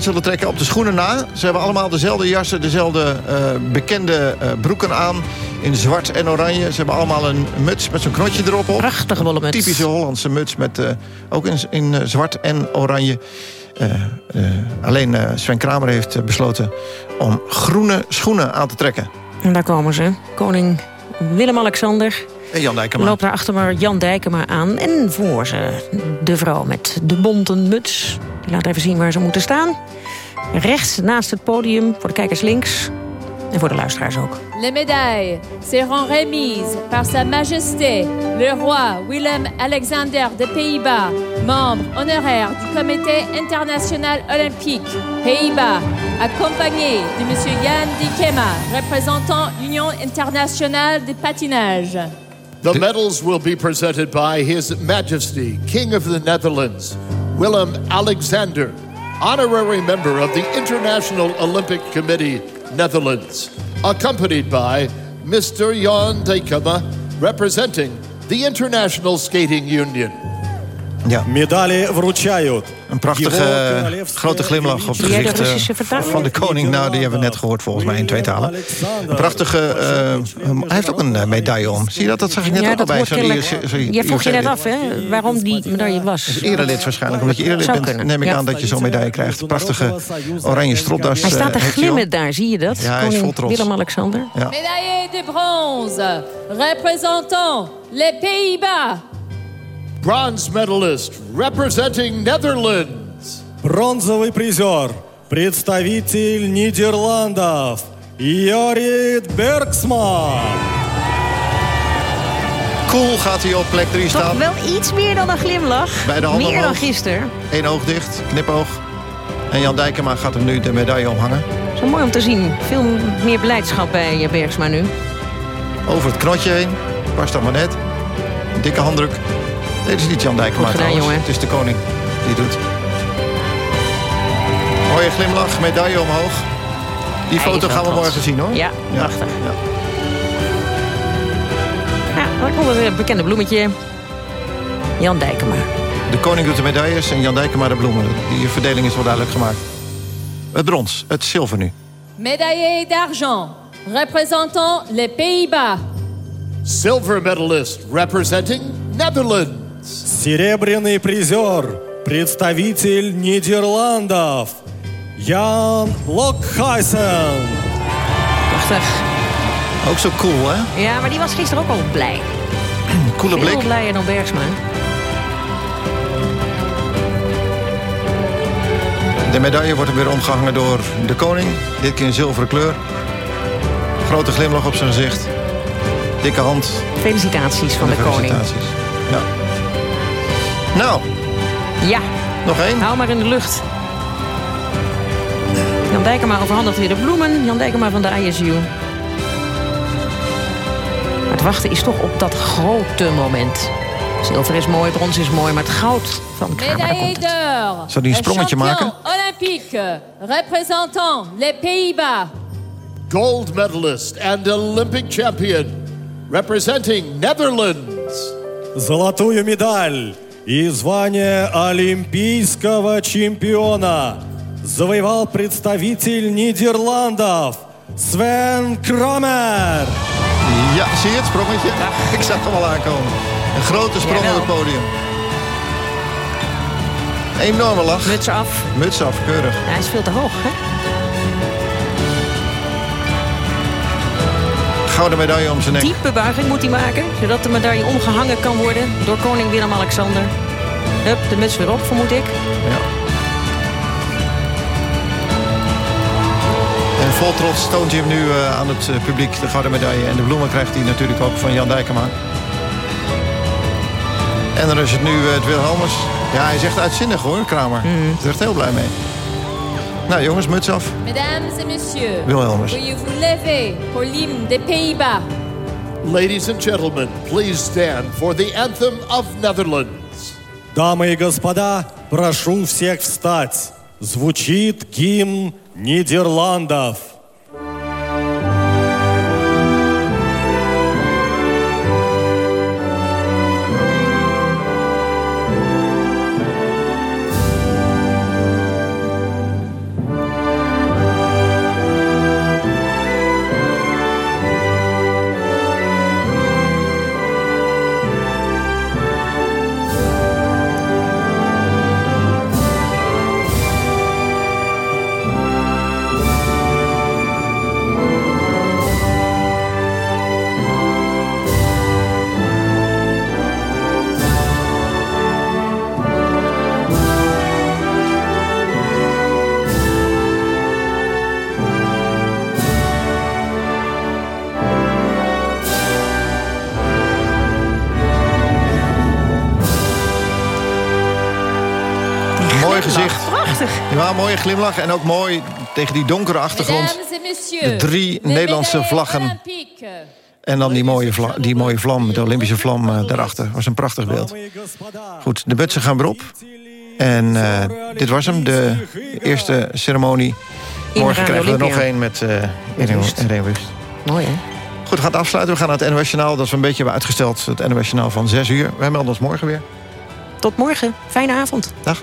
zullen trekken op de schoenen na. Ze hebben allemaal dezelfde jassen, dezelfde eh, bekende eh, broeken aan. In zwart en oranje. Ze hebben allemaal een muts met zo'n knotje erop op. Prachtige wollen muts. Typische Hollandse muts met eh, ook in, in zwart en oranje. Alleen Sven Kramer heeft besloten om groene schoenen aan te trekken. En daar komen ze. Koning Willem-Alexander En Jan Dijkema. loopt daar achter maar Jan Dijkema aan. En voor ze de vrouw met de bonten muts. Die laat even zien waar ze moeten staan. Rechts naast het podium, voor de kijkers links. En voor de luisteraars ook. Les médailles seront remises par Sa Majesté le roi Willem-Alexander des Pays-Bas, membre honoraire du Comité international olympique Pays-Bas, accompagné de M. Jan Dikema, représentant l'Union internationale de patinage. The medals will be presented by His Majesty, King of the Netherlands, Willem Alexander, honorary member of the International Olympic Committee, Netherlands, accompanied by Mr. Jan Dekema, representing the International Skating Union. Ja, Медали вручают. een prachtige Его eh, королевское grote glimlach op het Zie jij de gezicht eh, Russische vertaling? van de koning. Nou, die hebben we net gehoord volgens mij in twee talen. Een prachtige... eh, hij heeft ook een eh, medaille om. Zie je dat? Dat zag ik net ja, ook al dat bij. hoort zo'n kennelijk. IOC zo'n Jij vroeg je net IOC-lid. af, hè, waarom die medaille was. Erelid waarschijnlijk. Omdat je erelid Zou bent, kunnen, neem ik ja. aan dat je zo'n medaille krijgt. Prachtige oranje stropdas. Hij staat te eh, heeft hij glimmen om. daar, zie je dat? Ja, hij is Koning vol trots. Willem-Alexander. Ja. Médaillé de bronze représentant les Pays-Bas. Bronze medalist representing Netherlands, Бронзовый призер. Представитель Нидерландов. Йорит Бергсман. Cool gaat hij op plek 3 Toch staan. wel iets meer dan een glimlach. Bij de handen meer dan omhoog. gisteren. Eén oog dicht, knipoog. En Jan Dijkema gaat hem nu de medaille omhangen. Zo mooi om te zien. Veel meer blijdschap bij eh, Bergsma nu. Over het knotje heen. Past dan maar net. Een dikke handdruk. Dat is niet Jan Dijkema Goed gedaan, trouwens. jongen. Het is de koning die doet. Mooie glimlach, medaille omhoog. Die Hij foto gaan we trots. morgen zien hoor. Ja, prachtig. Ja. Ja, dan komt het bekende bloemetje. Jan Dijkema. De koning doet de medailles en Jan Dijkema de bloemen. Die verdeling is wel duidelijk gemaakt. Het brons, het zilver nu. Médaillé d'argent représentant les Pays-Bas. silver medalist representing Netherlands. Серебряный призер. Представитель Нидерландов. Ян Локхайсен. Prachtig. Ook zo cool hè? Ja, maar die was gisteren ook al blij. Coole Veel blik. blijer dan Bergsma. De medaille wordt er weer omgehangen door de koning. Dit keer in zilveren kleur. Grote glimlach op zijn gezicht. Dikke hand. Felicitaties van de, koning. Felicitaties. Ja. Nou, Ja, nog één. hou maar in de lucht. Jan Dijkema overhandigt weer de bloemen. Jan Dijkema van de ISU. Maar het wachten is toch op dat grote moment. Zilver is mooi, brons is mooi, maar het goud van Kramer, daar Médaillé komt het. d'or. Zou die een sprongetje champion maken? olympique représentant les Pays-Bas. Gold medalist and Olympic champion representing Netherlands. Золотую медаль и звание олимпийского чемпиона завоевал представитель Нидерландов Свен Крамер. Ja, zie je het sprongetje? Ik zag hem al aankomen. Een grote sprong Jawel. op het podium. Enorme lach. Muts af. Muts af, keurig. Ja, hij is veel te hoog, hè? Gouden medaille om zijn nek. Diepe buiging moet hij maken, zodat de medaille omgehangen kan worden door koning Willem-Alexander. Hup, de muts weer op, vermoed ik. Ja. En vol trots toont hij hem nu eh, aan het eh, publiek, de gouden medaille. En de bloemen krijgt hij natuurlijk ook van Jan Dijkema. En dan is het nu eh, het Wilhelmus. Ja, hij is echt uitzinnig hoor, Kramer. Mm. Hij is er echt heel blij mee. Nou jongens, muts af. Mesdames et messieurs, Wilhelmus. veuillez vous lever pour l'hymne des Pays-Bas. Ladies and gentlemen, please stand for the anthem of Netherlands. Дамы и господа, прошу всех встать. Звучит гимн Нидерландов. Ja, mooie glimlach. En ook mooi tegen die donkere achtergrond. De drie Nederlandse vlaggen. En dan die mooie, vla die mooie vlam, de Olympische vlam uh, daarachter. was een prachtig beeld. Goed, de butsen gaan weer op. En uh, dit was hem, de eerste ceremonie. Morgen krijgen we er nog één met uh, Irene Wust. Mooi, hè? Goed, we gaan afsluiten. We gaan naar het NOS Journaal. Dat is een beetje hebben uitgesteld. Het NOS Journaal van 6 uur. Wij melden ons morgen weer. Tot morgen. Fijne avond. Dag.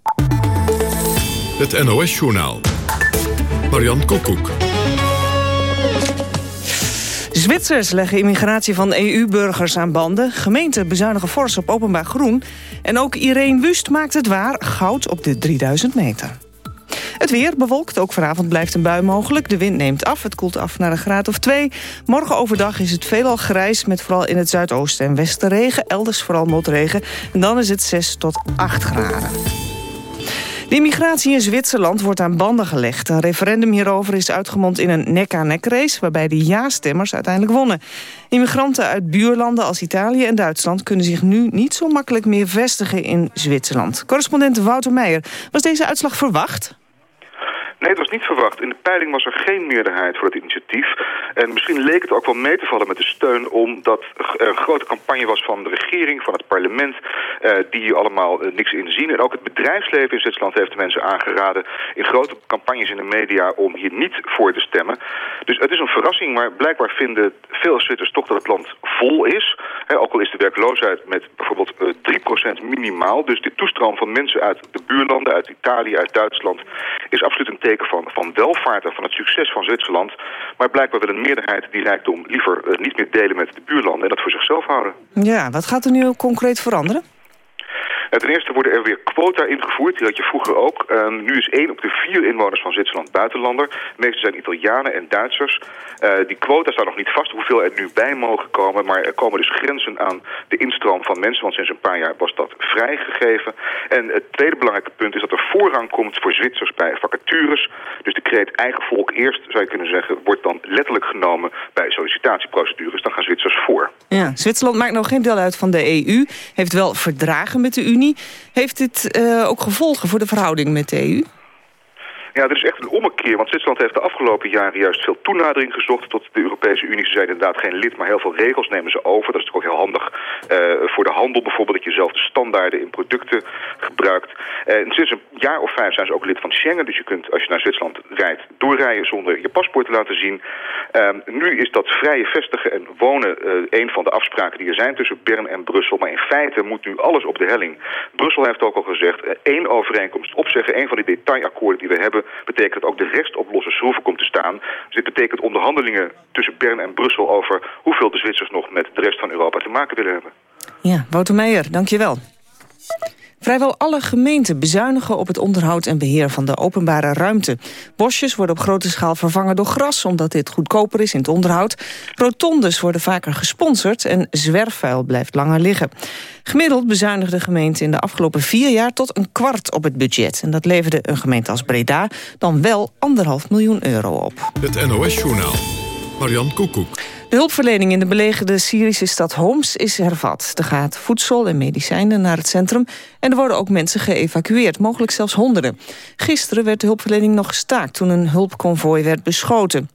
Het NOS-journaal. Marian Koekoek. Zwitsers leggen immigratie van EU-burgers aan banden. Gemeenten bezuinigen fors op openbaar groen. En ook Irene Wust maakt het waar. Goud op de 3000 meter. Het weer bewolkt, ook vanavond blijft een bui mogelijk. De wind neemt af, het koelt af naar een graad of twee. Morgen overdag is het veelal grijs... met vooral in het zuidoosten en westen regen. Elders vooral motregen. En dan is het 6 tot 8 graden. De immigratie in Zwitserland wordt aan banden gelegd. Een referendum hierover is uitgemond in een nek-aan-nek race... waarbij de ja-stemmers uiteindelijk wonnen. Immigranten uit buurlanden als Italië en Duitsland... kunnen zich nu niet zo makkelijk meer vestigen in Zwitserland. Correspondent Wouter Meijer, was deze uitslag verwacht? Nee, het was niet verwacht. In de peiling was er geen meerderheid voor het initiatief. En misschien leek het ook wel mee te vallen met de steun... omdat er een grote campagne was van de regering, van het parlement... Eh, die hier allemaal eh, niks in zien. En ook het bedrijfsleven in Zwitserland heeft de mensen aangeraden... in grote campagnes in de media om hier niet voor te stemmen. Dus het is een verrassing, maar blijkbaar vinden veel Zwitsers toch dat het land vol is. ook al is de werkloosheid met bijvoorbeeld uh, 3% minimaal. Dus de toestroom van mensen uit de buurlanden, uit Italië, uit Duitsland... is absoluut een teken van, van welvaart en van het succes van Zwitserland. Maar blijkbaar wil een meerderheid die rijkdom liever uh, niet meer delen met de buurlanden en dat voor zichzelf houden. Ja, wat gaat er nu concreet veranderen? Ten eerste worden er weer quota ingevoerd, die had je vroeger ook. Uh, nu is één op de vier inwoners van Zwitserland buitenlander. De meeste zijn Italianen en Duitsers. Uh, die quota staat nog niet vast hoeveel er nu bij mogen komen. Maar er komen dus grenzen aan de instroom van mensen. Want sinds een paar jaar was dat vrijgegeven. En het tweede belangrijke punt is dat er voorrang komt voor Zwitsers bij vacatures. Dus de kreet eigen volk eerst, zou je kunnen zeggen, wordt dan letterlijk genomen bij sollicitatieprocedures. Dan gaan Zwitsers voor. Ja, Zwitserland maakt nog geen deel uit van de EU. Heeft wel verdragen met de Unie. Heeft dit uh, ook gevolgen voor de verhouding met de EU? Ja, dat is echt een ommekeer, want Zwitserland heeft de afgelopen jaren juist veel toenadering gezocht tot de Europese Unie. Ze zijn inderdaad geen lid, maar heel veel regels nemen ze over. Dat is natuurlijk ook heel handig uh, voor de handel bijvoorbeeld, dat je zelf de standaarden in producten gebruikt. En uh, sinds een jaar of vijf zijn ze ook lid van Schengen, dus je kunt als je naar Zwitserland rijdt doorrijden zonder je paspoort te laten zien. Uh, nu is dat vrije vestigen en wonen een van de afspraken die er zijn tussen Bern en Brussel, maar in feite moet nu alles op de helling. Brussel heeft ook al gezegd, één overeenkomst opzeggen, één van die detailakkoorden die we hebben betekent dat ook de rest op losse schroeven komt te staan. Dus dit betekent onderhandelingen tussen Bern en Brussel over hoeveel de Zwitsers nog met de rest van Europa te maken willen hebben. Ja, Wouter Meijer, dankjewel. Vrijwel alle gemeenten bezuinigen op het onderhoud en beheer van de openbare ruimte. Bosjes worden op grote schaal vervangen door gras, omdat dit goedkoper is in het onderhoud. Rotondes worden vaker gesponsord en zwerfvuil blijft langer liggen. Gemiddeld bezuinigde gemeenten in de afgelopen vier jaar tot een kwart op het budget. En dat leverde een gemeente als Breda dan wel anderhalf miljoen euro op. Het NOS-journaal. Marian Koekoek. De hulpverlening in de belegerde Syrische stad Homs is hervat. Er gaat voedsel en medicijnen naar het centrum... en er worden ook mensen geëvacueerd, mogelijk zelfs honderden. Gisteren werd de hulpverlening nog gestaakt... toen een hulpconvooi werd beschoten.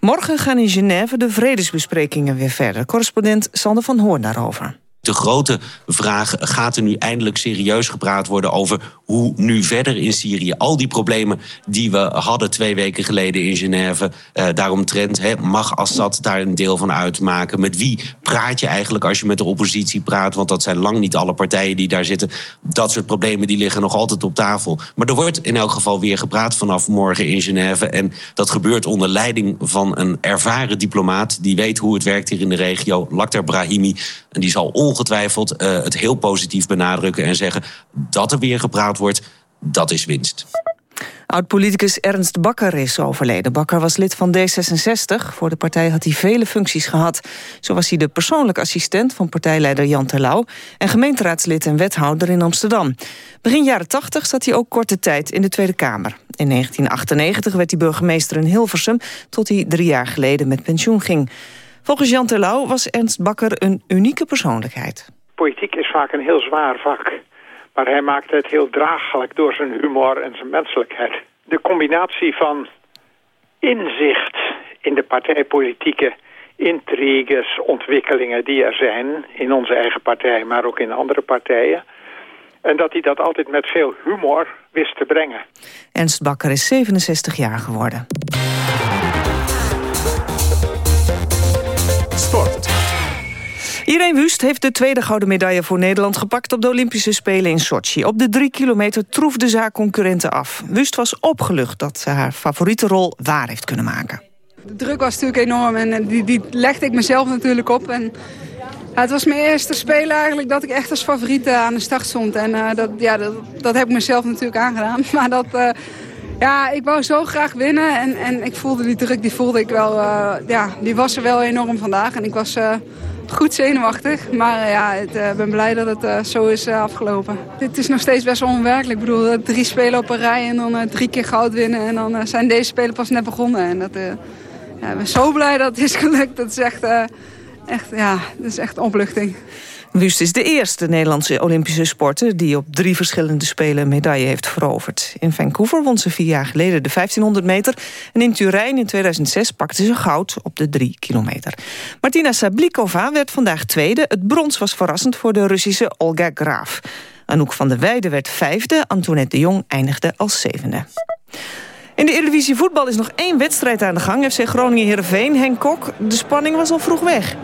Morgen gaan in Genève de vredesbesprekingen weer verder. Correspondent Sander van Hoorn daarover de grote vraag, gaat er nu eindelijk serieus gepraat worden over hoe nu verder in Syrië? Al die problemen die we hadden twee weken geleden in Genève, uh, daaromtrent, hè, mag Assad daar een deel van uitmaken? Met wie praat je eigenlijk als je met de oppositie praat? Want dat zijn lang niet alle partijen die daar zitten. Dat soort problemen die liggen nog altijd op tafel. Maar er wordt in elk geval weer gepraat vanaf morgen in Genève. En dat gebeurt onder leiding van een ervaren diplomaat die weet hoe het werkt hier in de regio, Lakhdar Brahimi. En die zal uh, het heel positief benadrukken en zeggen dat er weer gepraat wordt, dat is winst. Oud-politicus Ernst Bakker is overleden. Bakker was lid van D66. Voor de partij had hij vele functies gehad. Zo was hij de persoonlijke assistent van partijleider Jan Terlouw... en gemeenteraadslid en wethouder in Amsterdam. Begin jaren 80 zat hij ook korte tijd in de Tweede Kamer. In 1998 werd hij burgemeester in Hilversum... tot hij drie jaar geleden met pensioen ging. Volgens Jan Terlouw was Ernst Bakker een unieke persoonlijkheid. Politiek is vaak een heel zwaar vak. Maar hij maakte het heel draaglijk door zijn humor en zijn menselijkheid. De combinatie van inzicht in de partijpolitieke intriges, ontwikkelingen die er zijn... in onze eigen partij, maar ook in andere partijen... En dat hij dat altijd met veel humor wist te brengen. Ernst Bakker is 67 jaar geworden. Irene Wust heeft de tweede gouden medaille voor Nederland gepakt... op de Olympische Spelen in Sochi. Op de drie kilometer troefde ze haar concurrenten af. Wust was opgelucht dat ze haar favoriete rol waar heeft kunnen maken. De druk was natuurlijk enorm en eh, die, die legde ik mezelf natuurlijk op. En het was mijn eerste spelen eigenlijk dat ik echt als favoriet aan de start stond. En uh, dat, ja, dat, dat, heb ik mezelf natuurlijk aangedaan. Maar dat, uh, ja, ik wou zo graag winnen. En, en ik voelde die druk, die voelde ik wel, uh, ja, die was er wel enorm vandaag. En ik was goed zenuwachtig. Maar ja, ik ben blij dat het zo is afgelopen. Het is nog steeds best onwerkelijk. Ik bedoel, drie spelen op een rij en dan drie keer goud winnen. En dan zijn deze spelen pas net begonnen. En dat, ja, ik ben zo blij dat het is gelukt. Dat is echt echt, ja, dat is echt opluchting. Wust is de eerste Nederlandse Olympische sporter... die op drie verschillende Spelen medaille heeft veroverd. In Vancouver won ze vier jaar geleden de 1500 meter... en in Turijn in 2006 pakte ze goud op de drie kilometer. Martina Sablikova werd vandaag tweede. Het brons was verrassend voor de Russische Olga Graaf. Anouk van der Weijden werd vijfde. Antoinette de Jong eindigde als zevende. In de Eredivisie voetbal is nog één wedstrijd aan de gang. FC Groningen-Herenveen, Henk Kok. De spanning was al vroeg weg.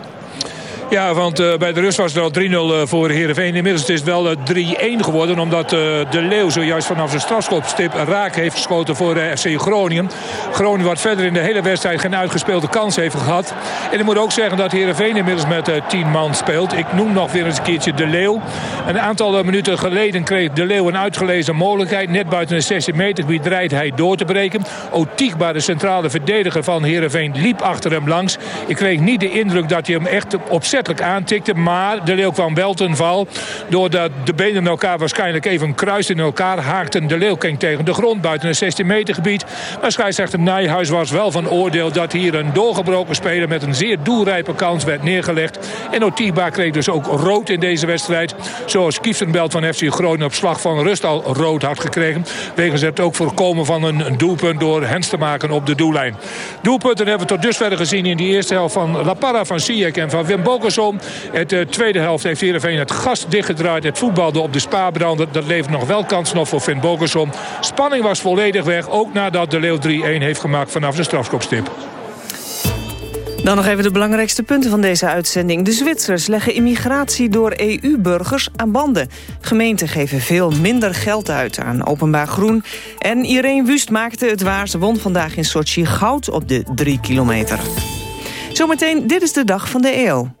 Ja, want uh, bij de rust was het al 3-0 uh, voor Heerenveen. Inmiddels is het wel 3-1 uh, geworden. Omdat De Leeuw zojuist vanaf zijn strafschopstip raak heeft geschoten voor FC Groningen. Groningen wat verder in de hele wedstrijd geen uitgespeelde kans heeft gehad. En ik moet ook zeggen dat Heerenveen inmiddels met 10 man speelt. Ik noem nog weer eens een keertje De Leeuw. Een aantal minuten geleden kreeg De Leeuw een uitgelezen mogelijkheid. Net buiten de 16 meter gebied hij door te breken. Otiekba, de centrale verdediger van Heerenveen, liep achter hem langs. Ik kreeg niet de indruk dat hij hem echt opzet aantikte. Maar de Leeuw kwam wel ten val. Doordat de benen elkaar waarschijnlijk even kruisten in elkaar... haakten de Leeuw tegen de grond buiten het 16 meter gebied. Maar scheidsrechter Nijhuis was wel van oordeel... dat hier een doorgebroken speler met een zeer doelrijpe kans werd neergelegd. En Otiba kreeg dus ook rood in deze wedstrijd. Zoals Kieftenbelt van FC Groningen op slag van rust al rood had gekregen. Wegens het ook voorkomen van een doelpunt door Hens te maken op de doellijn. Doelpunten hebben we tot dusver gezien in de eerste helft van La Parra, van Sijek en van Wim Bokers het de tweede helft heeft Heerenveen het gas dichtgedraaid. Het voetbalde op de spaarbrander. Dat levert nog wel kans nog voor Finn Bogersom. Spanning was volledig weg. Ook nadat de Leeuw 3-1 heeft gemaakt vanaf de strafkopstip. Dan nog even de belangrijkste punten van deze uitzending. De Zwitsers leggen immigratie door EU-burgers aan banden. Gemeenten geven veel minder geld uit aan openbaar groen. En Irene Wust maakte het waar. Ze won vandaag in Sochi goud op de 3 kilometer. Zometeen, dit is de dag van de eeuw.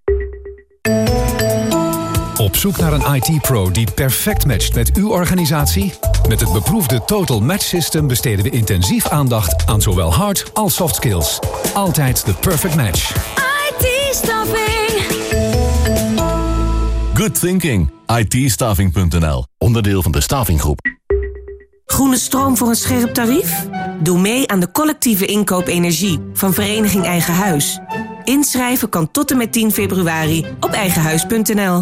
Op zoek naar een IT-pro die perfect matcht met uw organisatie? Met het beproefde Total Match System besteden we intensief aandacht aan zowel hard als soft skills. Altijd de perfect match. IT-staffing. Good thinking. it Onderdeel van de Stavinggroep. Groene stroom voor een scherp tarief? Doe mee aan de collectieve inkoop energie van Vereniging Eigen Huis. Inschrijven kan tot en met 10 februari op eigenhuis.nl.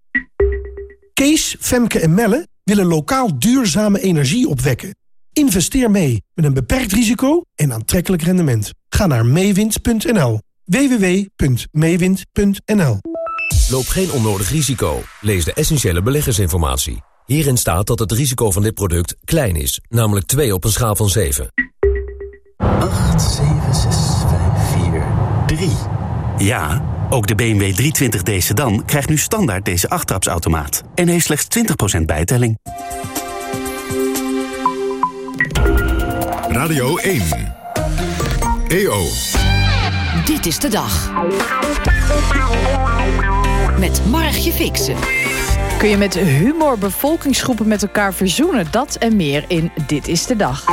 Kees, Femke en Melle willen lokaal duurzame energie opwekken. Investeer mee met een beperkt risico en aantrekkelijk rendement. Ga naar meewind.nl. www.meewind.nl Loop geen onnodig risico. Lees de essentiële beleggersinformatie. Hierin staat dat het risico van dit product klein is, namelijk 2 op een schaal van 7. 8, 7, 6, 5, 4, 3. Ja, ook de BMW 320d sedan krijgt nu standaard deze achttrapsautomaat. En heeft slechts 20% bijtelling. Radio 1. EO. Dit is de dag. Met Margje Fixen. Kun je met humor bevolkingsgroepen met elkaar verzoenen? Dat en meer in Dit is de Dag.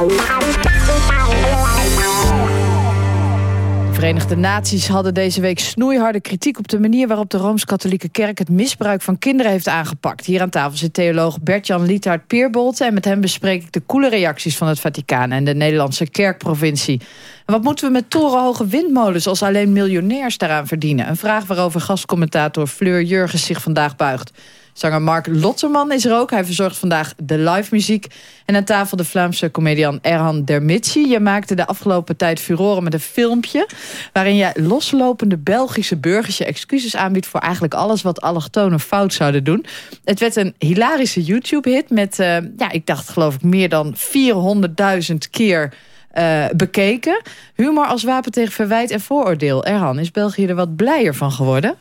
Verenigde Naties hadden deze week snoeiharde kritiek... op de manier waarop de Rooms-Katholieke Kerk... het misbruik van kinderen heeft aangepakt. Hier aan tafel zit theoloog Bert-Jan Lietaert Peerbolte... en met hem bespreek ik de koele reacties van het Vaticaan... en de Nederlandse kerkprovincie. En wat moeten we met torenhoge windmolens... als alleen miljonairs daaraan verdienen? Een vraag waarover gastcommentator Fleur Jurgens zich vandaag buigt. Zanger Mark Lotterman is er ook. Hij verzorgt vandaag de live muziek. En aan tafel de Vlaamse comedian Erhan Dermitsi. Je maakte de afgelopen tijd furoren met een filmpje... waarin je loslopende Belgische burgers je excuses aanbiedt... voor eigenlijk alles wat allochtonen fout zouden doen. Het werd een hilarische YouTube-hit met, uh, ja, ik dacht geloof ik... meer dan 400.000 keer... Uh, bekeken. Humor als wapen tegen verwijt en vooroordeel. Erhan, is België er wat blijer van geworden?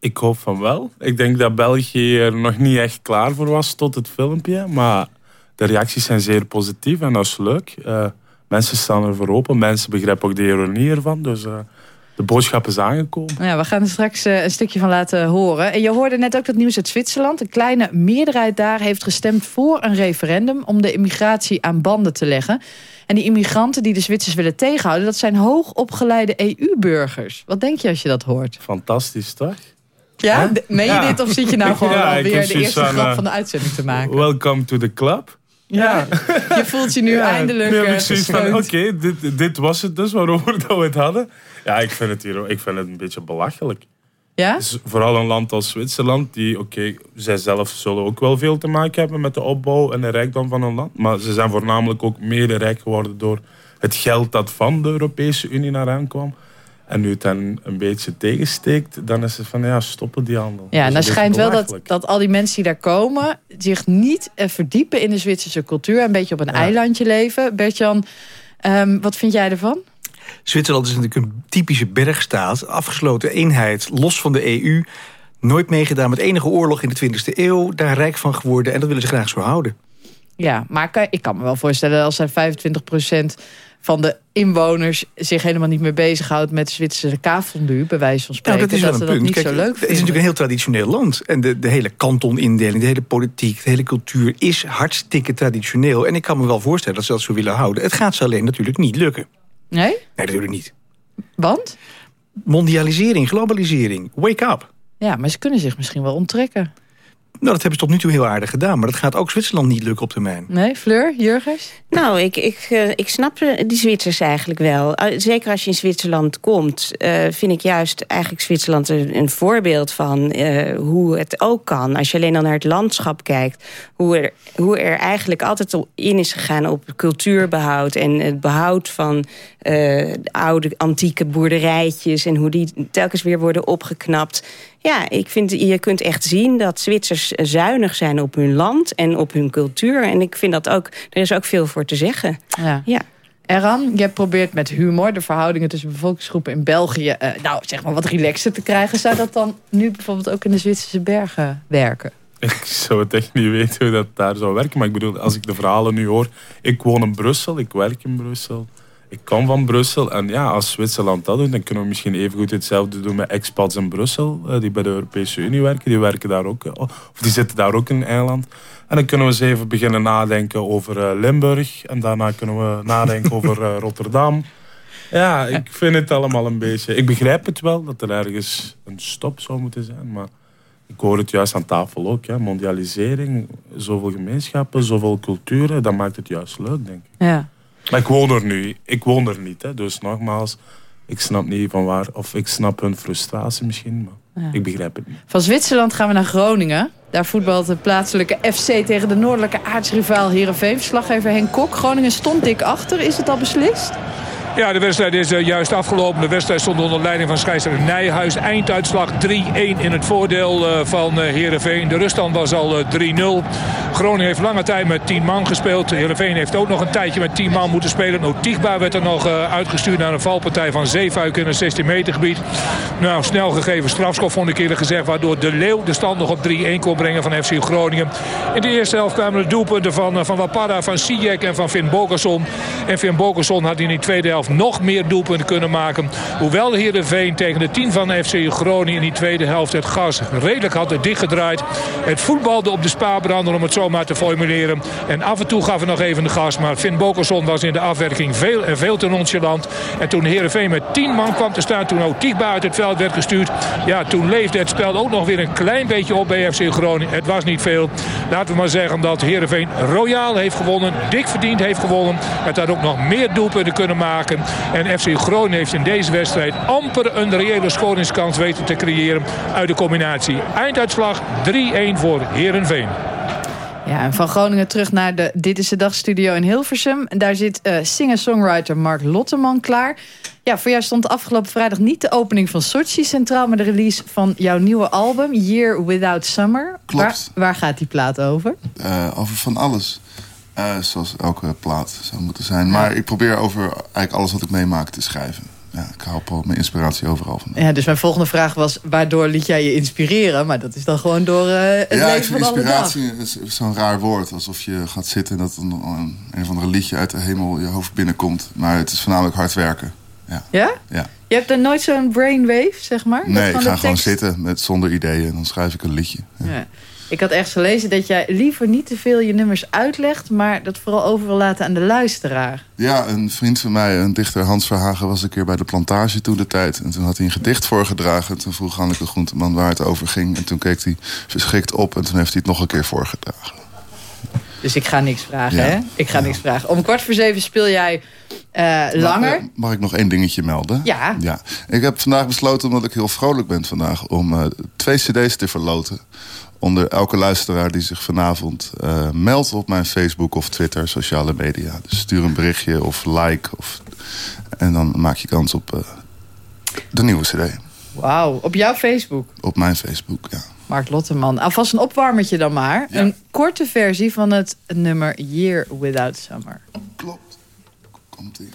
Ik hoop van wel. Ik denk dat België er nog niet echt klaar voor was tot het filmpje. Maar de reacties zijn zeer positief en dat is leuk. Uh, mensen staan er voor open. Mensen begrijpen ook de ironie ervan. Dus uh, de boodschap is aangekomen. Ja, we gaan er straks uh, een stukje van laten horen. En je hoorde net ook dat nieuws uit Zwitserland. Een kleine meerderheid daar heeft gestemd voor een referendum... om de immigratie aan banden te leggen. En die immigranten die de Zwitsers willen tegenhouden... dat zijn hoogopgeleide EU-burgers. Wat denk je als je dat hoort? Fantastisch, toch? Ja? Meen je dit of zit je nou gewoon ja, alweer de eerste grap van de uitzending te maken? Welcome to the club. Ja, je voelt je nu ja, eindelijk Nu heb ik eh, oké, dit, dit was het dus waarover dat we het hadden. Ja, ik vind het, hier, ik vind het een beetje belachelijk. Ja? Dus vooral een land als Zwitserland, die, oké, zij zelf zullen ook wel veel te maken hebben met de opbouw en de rijkdom van een land. Maar ze zijn voornamelijk ook mede rijk geworden door het geld dat van de Europese Unie naar hen kwam en nu het dan een beetje tegensteekt, dan is het van ja, stoppen die handel. Ja, en dan schijnt wel dat, dat al die mensen die daar komen... zich niet eh, verdiepen in de Zwitserse cultuur. Een beetje op een eilandje leven. Bertjan, um, wat vind jij ervan? Zwitserland is natuurlijk een typische bergstaat. Afgesloten eenheid, los van de EU. Nooit meegedaan met enige oorlog in de 20e eeuw. Daar rijk van geworden en dat willen ze graag zo houden. Ja, maar ik kan me wel voorstellen als zij 25 procent van de inwoners zich helemaal niet meer bezighoudt met Zwitserse kaafondue, bij wijze van spreken. Nou, dat is wel dat een punt. niet Kijk, zo leuk Het is natuurlijk een heel traditioneel land. En de, de hele kantonindeling, de hele politiek, de hele cultuur is hartstikke traditioneel. En ik kan me wel voorstellen dat ze dat zo willen houden. Het gaat ze alleen natuurlijk niet lukken. Nee? Nee, natuurlijk niet. Want? Mondialisering, globalisering, wake up. Ja, maar ze kunnen zich misschien wel onttrekken. Nou, dat hebben ze tot nu toe heel aardig gedaan. Maar dat gaat ook Zwitserland niet lukken op termijn. Nee, Fleur, Jurgers? Nou, ik, ik, uh, ik snap die Zwitsers eigenlijk wel. Zeker als je in Zwitserland komt... Uh, vind ik juist eigenlijk Zwitserland een, een voorbeeld van uh, hoe het ook kan. Als je alleen al naar het landschap kijkt. Hoe er, hoe er eigenlijk altijd in is gegaan op cultuurbehoud... en het behoud van oude antieke boerderijtjes... en hoe die telkens weer worden opgeknapt ja, ik vind, je kunt echt zien dat Zwitsers zuinig zijn op hun land en op hun cultuur. En ik vind dat ook, er is ook veel voor te zeggen. Ja. ja. Eran, je probeert met humor de verhoudingen tussen bevolkingsgroepen in België... Uh, nou, zeg maar wat relaxer te krijgen. Zou dat dan nu bijvoorbeeld ook in de Zwitserse bergen werken? Ik zou het echt niet weten hoe dat daar zou werken. Maar ik bedoel, als ik de verhalen nu hoor... Ik woon in Brussel, ik werk in Brussel ik kom van Brussel en ja, als Zwitserland dat doet, dan kunnen we misschien even goed hetzelfde doen met expats in Brussel, eh, die bij de Europese Unie werken. Die werken daar ook, eh, of die zitten daar ook in eiland. En dan kunnen we eens even beginnen nadenken over eh, Limburg en daarna kunnen we nadenken over Rotterdam. Ja, ik vind het allemaal een beetje... Ik begrijp het wel, dat er ergens een stop zou moeten zijn, maar... Ik hoor het juist aan tafel ook. Ja. Mondialisering, zoveel gemeenschappen, zoveel culturen. Dat maakt het juist leuk, denk ik. Ja. Maar ik woon er nu. Ik woon er niet. Hè. Dus nogmaals, ik snap niet van waar... Of ik snap hun frustratie misschien, maar ik begrijp het niet. Van Zwitserland gaan we naar Groningen. Daar voetbalt de plaatselijke FC tegen de noordelijke aartsrivaal Heerenveen. Slaggever Henk Kok. Groningen stond dik achter. Is het al beslist? Ja, de wedstrijd is uh, juist afgelopen. De wedstrijd stond onder leiding van scheidsrechter Nijhuis. Einduitslag 3-1 in het voordeel uh, van uh, Heerenveen. De ruststand was al 3-0. Groningen heeft lange tijd met 10 man gespeeld. Heerenveen heeft ook nog een tijdje met 10 man moeten spelen. Notiegbaar werd er nog uitgestuurd naar een valpartij van Zeefuik in het 16 meter gebied. Nou, snel gegeven strafschop vond ik eerder gezegd. Waardoor De Leeuw de stand nog op 3-1 kon brengen van FC Groningen. In de eerste helft kwamen de doelpunten van, van Wapada, van Sijek en van Finn Bogerson. En Finn Bogerson had in die tweede helft nog meer doelpunten kunnen maken. Hoewel Heerenveen tegen de 10 van FC Groningen in die tweede helft het gas redelijk had dichtgedraaid. Het voetbalde op de spaarbrander om het zo maar te formuleren. En af en toe gaf er nog even de gas. Maar Finn Bokerson was in de afwerking veel en veel te nonchalant. En toen Heerenveen met 10 man kwam te staan. Toen ook uit het veld werd gestuurd. Ja, toen leefde het spel ook nog weer een klein beetje op bij FC Groningen. Het was niet veel. Laten we maar zeggen dat Heerenveen royaal heeft gewonnen. Dik verdiend heeft gewonnen. Het had ook nog meer doelpunten kunnen maken. En FC Groningen heeft in deze wedstrijd amper een reële scoringskans weten te creëren uit de combinatie. Einduitslag 3-1 voor Herenveen. Ja, en van Groningen terug naar de Dit is de Dag studio in Hilversum. En daar zit uh, singer-songwriter Mark Lotteman klaar. Ja, voor jou stond afgelopen vrijdag niet de opening van Sochi centraal... maar de release van jouw nieuwe album, Year Without Summer. Klopt. Waar, waar gaat die plaat over? Uh, over van alles. Uh, zoals elke plaat zou moeten zijn. Maar ik probeer over eigenlijk alles wat ik meemaak te schrijven. Ja, ik haal mijn inspiratie overal van. Ja, dus mijn volgende vraag was... waardoor liet jij je inspireren? Maar dat is dan gewoon door uh, het ja, leven van inspiratie is zo'n raar woord. Alsof je gaat zitten en dat een, een, een of andere liedje uit de hemel je hoofd binnenkomt. Maar het is voornamelijk hard werken. Ja? Ja? ja. Je hebt er nooit zo'n brainwave, zeg maar? Nee, ik ga gewoon zitten met, zonder ideeën en dan schrijf ik een liedje. Ja. ja. Ik had echt gelezen dat jij liever niet te veel je nummers uitlegt... maar dat vooral over wil laten aan de luisteraar. Ja, een vriend van mij, een dichter Hans Verhagen... was een keer bij de plantage toen de tijd. En toen had hij een gedicht voorgedragen. En toen vroeg Hanneke Groenteman waar het over ging. En toen keek hij verschrikt op en toen heeft hij het nog een keer voorgedragen. Dus ik ga niks vragen, hè? Ik ga niks vragen. Om kwart voor zeven speel jij uh, langer. Mag, mag, ik nog één dingetje melden? Ja. ja. Ik heb vandaag besloten, omdat ik heel vrolijk ben vandaag... om uh, twee cd's te verloten onder elke luisteraar die zich vanavond uh, meldt op mijn Facebook of Twitter, sociale media. Dus stuur een berichtje of like. Of, en dan maak je kans op uh, de nieuwe cd. Wauw, op jouw Facebook? Op mijn Facebook, ja. Mark Lotteman. Alvast een opwarmertje dan maar. Ja. Een korte versie van het nummer Year Without Summer. Klopt. Komt-ie.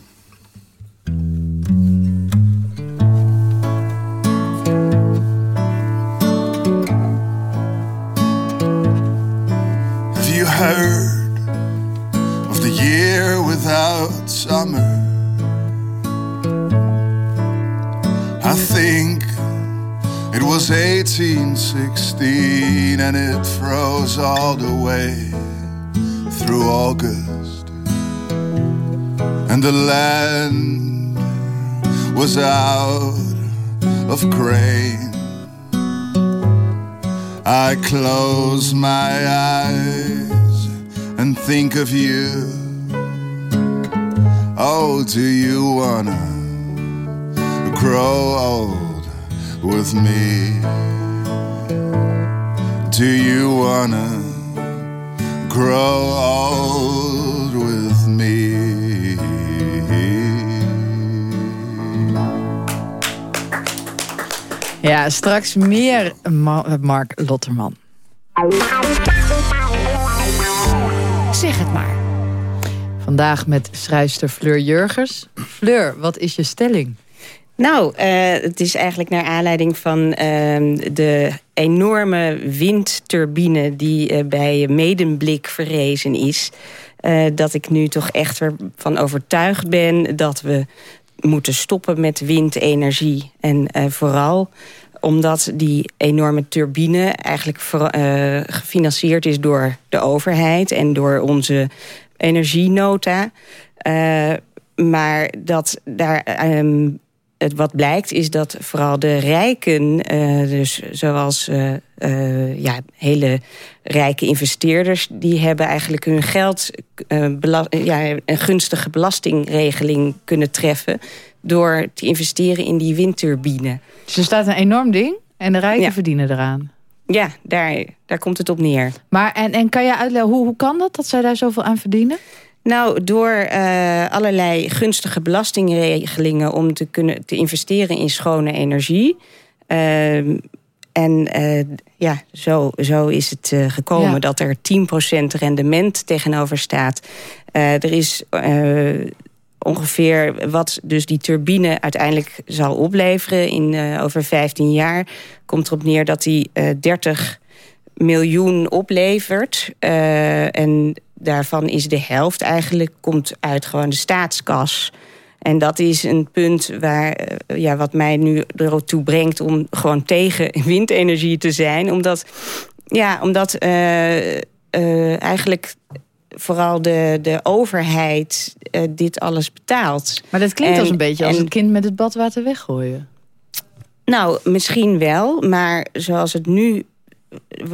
Heard of the year without summer? I think it was 1816 and it froze all the way through August. And the land was out of grain I close my eyes and think of you. Oh, do you wanna grow old with me? Do you wanna grow old with me? Ja, straks meer Ma- Mark Lotterman. Zeg het maar. Vandaag met schrijfster Fleur Jurgers. Fleur, wat is je stelling? Nou, eh, het is eigenlijk naar aanleiding van ehm, de enorme windturbine... die eh, bij Medemblik verrezen is... eh, dat ik nu toch echt ervan overtuigd ben... dat we moeten stoppen met windenergie. En eh, vooral omdat die enorme turbine eigenlijk eh, gefinancierd is door de overheid... en door onze energienota. Eh, maar dat daar... ehm, het wat blijkt is dat vooral de rijken, eh, dus zoals ja, hele rijke investeerders, die hebben eigenlijk hun geld ja, een gunstige belastingregeling kunnen treffen door te investeren in die windturbine. Dus er staat een enorm ding en de rijken Ja. verdienen eraan. Ja, daar, daar komt het op neer. Maar en, en kan je uitleggen, hoe, hoe kan dat, dat zij daar zoveel aan verdienen? Nou, door eh, allerlei gunstige belastingregelingen om te kunnen te investeren in schone energie. Ehm, en eh, ja, zo, zo is het eh, gekomen Ja. dat er 10% rendement tegenover staat. Er is ongeveer wat dus die turbine uiteindelijk zal opleveren in eh, over 15 jaar. Komt erop neer dat die eh 30 miljoen oplevert. Eh, en daarvan is de helft eigenlijk komt uit gewoon de staatskas. En dat is een punt waar, ja, wat mij nu ertoe brengt om gewoon tegen windenergie te zijn. Omdat, ja, omdat eigenlijk vooral de, de overheid eh, dit alles betaalt. Maar dat klinkt En- als een beetje als en- het kind met het badwater weggooien. nou, misschien wel, maar zoals het nu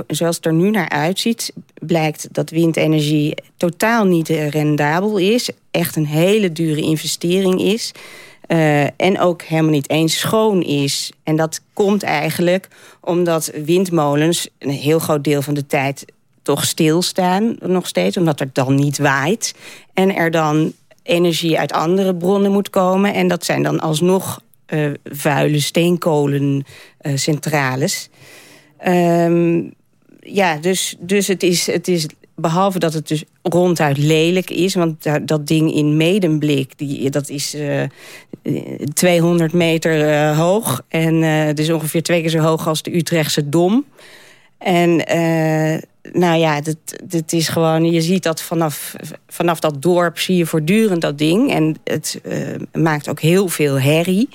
zoals het er nu naar uitziet, blijkt dat windenergie totaal niet rendabel is. Echt een hele dure investering is. eh, en ook helemaal niet eens schoon is. En dat komt eigenlijk omdat windmolens een heel groot deel van de tijd toch stilstaan nog steeds. Omdat het dan niet waait. En er dan energie uit andere bronnen moet komen. En dat zijn dan alsnog eh, vuile steenkolencentrales. Ehm, ja, dus, dus het, is, het is, behalve dat het dus ronduit lelijk is... want da- dat ding in Medemblik, die, dat is eh, eh, 200 meter eh, hoog... en het is ongeveer twee keer zo hoog als de Utrechtse Dom. En nou ja, dat, dat is gewoon... je ziet dat vanaf, vanaf dat dorp zie je voortdurend dat ding... en het eh, maakt ook heel veel herrie...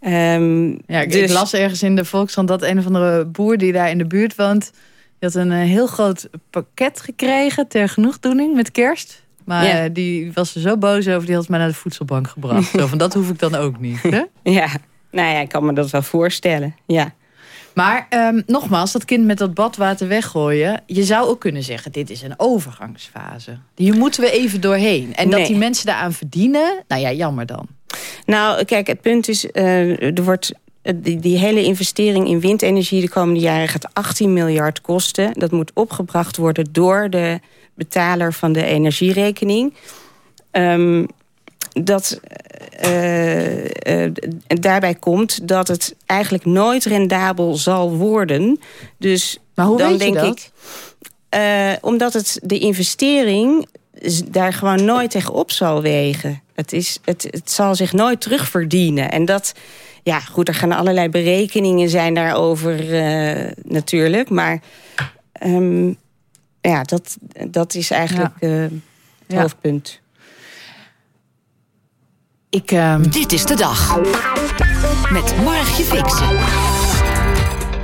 Ehm, Ja, ik, dus- ik las ergens in de Volkskrant dat een of andere boer die daar in de buurt woont... die had een eh, heel groot pakket gekregen ter genoegdoening met kerst. Maar Ja. eh, die was er zo boos over, die had mij naar de voedselbank gebracht. zo van, dat hoef ik dan ook niet. Hè? Ja, nou ja, ik kan me dat wel voorstellen, ja. Maar ehm, nogmaals, dat kind met dat badwater weggooien... je zou ook kunnen zeggen, dit is een overgangsfase. Hier moeten we even doorheen. En dat die mensen daaraan verdienen, nou ja, jammer dan. Nou, kijk, het punt is, eh, er wordt... eh, Die, die hele investering in windenergie de komende jaren gaat 18 miljard kosten. Dat moet opgebracht worden door de betaler van de energierekening. Ehm, dat eh, daarbij komt dat het eigenlijk nooit rendabel zal worden. Dus Maar hoe dan weet je denk dat? ik, eh, omdat het de investering daar gewoon nooit tegenop zal wegen. Het, is, het, het zal zich nooit terugverdienen. En dat, ja goed, er gaan allerlei berekeningen zijn daarover natuurlijk. Maar ehm, ja, dat, dat is eigenlijk het Ja. hoofdpunt. Ik, ehm, Dit is de dag. Met Margje Fixen.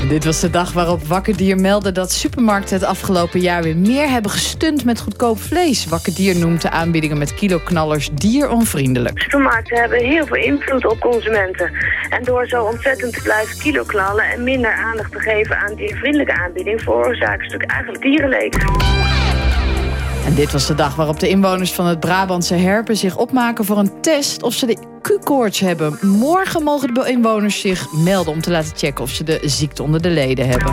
Dit was de dag waarop Wakker Dier meldde dat supermarkten het afgelopen jaar weer meer hebben gestund met goedkoop vlees. Wakker Dier noemt de aanbiedingen met kiloknallers dieronvriendelijk. Supermarkten hebben heel veel invloed op consumenten. En door zo ontzettend te blijven kiloknallen en minder aandacht te geven aan diervriendelijke aanbieding veroorzaken ze natuurlijk eigenlijk dierenleed. En dit was de dag waarop de inwoners van het Brabantse Herpen zich opmaken voor een test of ze de Q-koorts hebben. Morgen mogen de inwoners zich melden om te laten checken of ze de ziekte onder de leden hebben.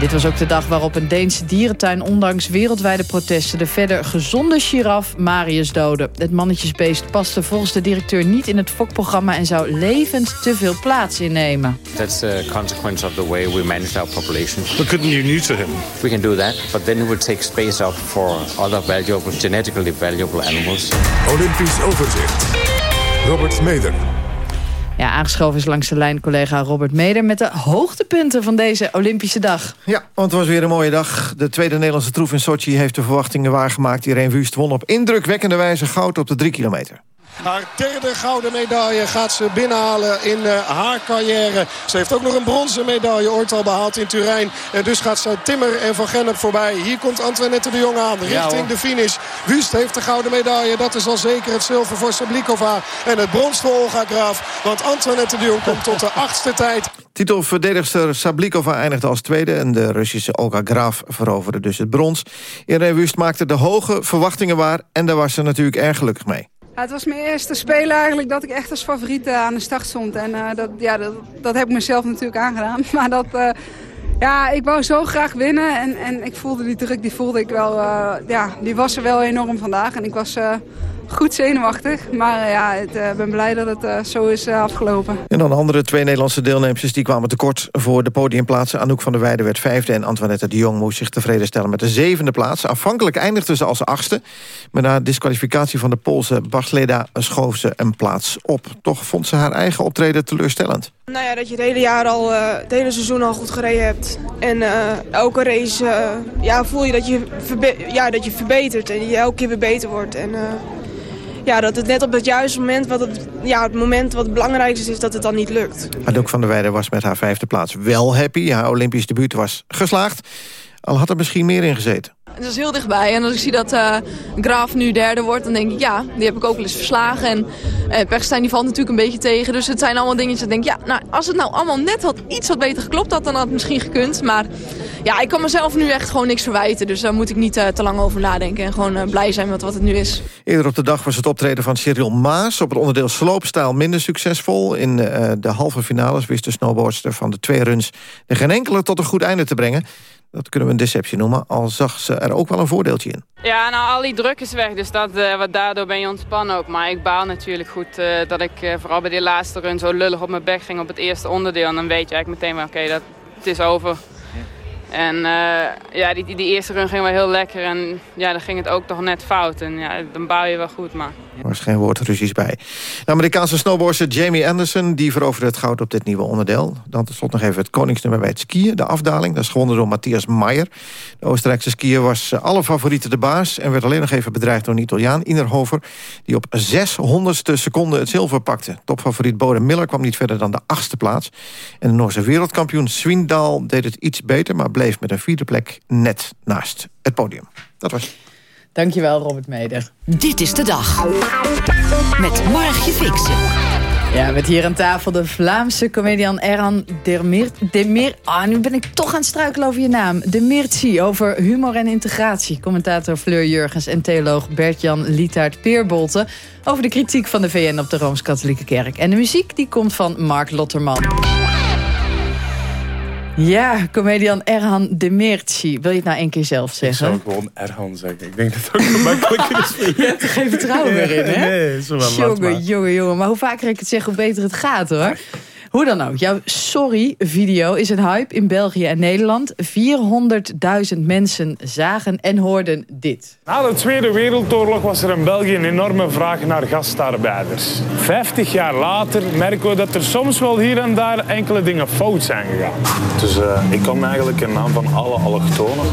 Dit was ook de dag waarop een Deense dierentuin ondanks wereldwijde protesten de verder gezonde giraf Marius doodde. Het mannetjesbeest paste volgens de directeur niet in het fokprogramma en zou levend te veel plaats innemen. That's a consequence of the way we manage our population. But couldn't you neuter him? We can do that, but then it would take space up for other valuable, genetically valuable animals. Olympisch overzicht. Robert Meder. Ja, aangeschoven is langs de lijn collega Robert Meder... met de hoogtepunten van deze Olympische dag. Ja, want het was weer een mooie dag. De tweede Nederlandse troef in Sochi heeft de verwachtingen waargemaakt. Irene Wust won op indrukwekkende wijze goud op de drie kilometer. Haar derde gouden medaille gaat ze binnenhalen in uh, haar carrière. Ze heeft ook nog een bronzen medaille ooit al behaald in Turijn. En dus gaat ze Timmer en Van Gennep voorbij. Hier komt Antoinette de Jong aan, richting ja, de finish. Wust heeft de gouden medaille. Dat is al zeker het zilver voor Sablikova. En het brons voor Olga Graaf. Want Antoinette de Jong komt tot de achtste tijd. Titelverdedigster Sablikova eindigde als tweede... en de Russische Olga Graaf veroverde dus het brons. Irene Wust maakte de hoge verwachtingen waar... en daar was ze natuurlijk erg gelukkig mee. Het was mijn eerste spelen eigenlijk dat ik echt als favoriet aan de start stond. En uh, dat, ja, dat, dat heb ik mezelf natuurlijk aangedaan. Maar dat, uh, ja, ik wou zo graag winnen. En, en ik voelde die druk, die voelde ik wel, uh, ja, die was er wel enorm vandaag. En ik was goed zenuwachtig. Maar ja, ik uh, ben blij dat het uh, zo is uh, afgelopen. En dan de andere twee Nederlandse deelnemers die kwamen tekort voor de podiumplaatsen. Anouk van der Weijden werd vijfde en Antoinette de Jong moest zich tevreden stellen met de zevende plaats. Afhankelijk eindigde ze als achtste. Maar na disqualificatie van de Poolse Barsleda schoof ze een plaats op. Toch vond ze haar eigen optreden teleurstellend. Nou ja, dat je het hele jaar al, het hele seizoen al goed gereden hebt. En elke race ja, voel je dat je, ja, dat je verbetert en je elke keer weer beter wordt. En, ja, dat het net op het juiste moment, wat het, ja, het moment wat het belangrijkste is, dat het dan niet lukt. Anouk van der Weijden was met haar vijfde plaats wel happy. Haar Olympisch debuut was geslaagd. Al had er misschien meer in gezeten. Het is heel dichtbij. En als ik zie dat uh, Graaf nu derde wordt, dan denk ik, ja, die heb ik ook wel eens verslagen. En uh, Perstijn die valt natuurlijk een beetje tegen. Dus het zijn allemaal dingetjes dat ik denk, ja, nou, als het nou allemaal net wat iets wat beter geklopt had, dan had het misschien gekund. Maar ja, ik kan mezelf nu echt gewoon niks verwijten. Dus daar moet ik niet uh, te lang over nadenken. En gewoon blij zijn met wat het nu is. Eerder op de dag was het optreden van Cyril Maas op het onderdeel sloopstijl minder succesvol. In de halve finales wist de snowboardster van de twee runs geen enkele tot een goed einde te brengen. Dat kunnen we een deceptie noemen, al zag ze er ook wel een voordeeltje in. Ja, nou al die druk is weg, dus dat, uh, wat daardoor ben je ontspannen ook. Maar ik baal natuurlijk goed uh, dat ik uh, vooral bij die laatste run zo lullig op mijn bek ging op het eerste onderdeel. En dan weet je eigenlijk meteen, oké, dat het is over. En ja, die, die, eerste run ging wel heel lekker en ja, dan ging het ook toch net fout. En ja, dan bouw je wel goed, maar... Er was geen woord ruzies bij. De Amerikaanse snowboarder Jamie Anderson... die veroverde het goud op dit nieuwe onderdeel. Dan tot nog even het koningsnummer bij het skiën. De afdaling, dat is gewonnen door Matthias Maier. De Oostenrijkse skier was alle favorieten de baas... en werd alleen nog even bedreigd door een Italiaan, Inerhofer... die op 600ste seconde het zilver pakte. Topfavoriet Bode Miller kwam niet verder dan de achtste plaats. En de Noorse wereldkampioen Swindal deed het iets beter... maar bleef met een vierde plek net naast het podium. Dat was Dankjewel, Robert Meder. Dit is de dag. Met Margje Fixen. Ja, met hier aan tafel de Vlaamse comedian Erhan Demir... Demir ah, nu ben ik toch aan het struikelen over je naam. Demirci, over humor en integratie. Commentator Fleur Jurgens en theoloog Bert-Jan Lietaert Peerbolte... over de kritiek van de VN op de Rooms-Katholieke Kerk. En de muziek die komt van Mark Lotterman. Ja, comedian Erhan Demirci. Wil je het nou één keer zelf zeggen? Ik zou gewoon Erhan zeggen. Ik denk dat het ook gemakkelijker is. je hebt er geen vertrouwen meer in, hè? Nee, is wel Jongen, jongen, jongen. Maar hoe vaker ik het zeg, hoe beter het gaat, hoor. Hoe dan ook, jouw sorry-video is een hype in België en Nederland. 400.000 mensen zagen en hoorden dit. Na de Tweede Wereldoorlog was er in België een enorme vraag naar gastarbeiders. 50 jaar later merken we dat er soms wel hier en daar enkele dingen fout zijn gegaan. Dus uh, ik kom eigenlijk in naam van alle allochtonen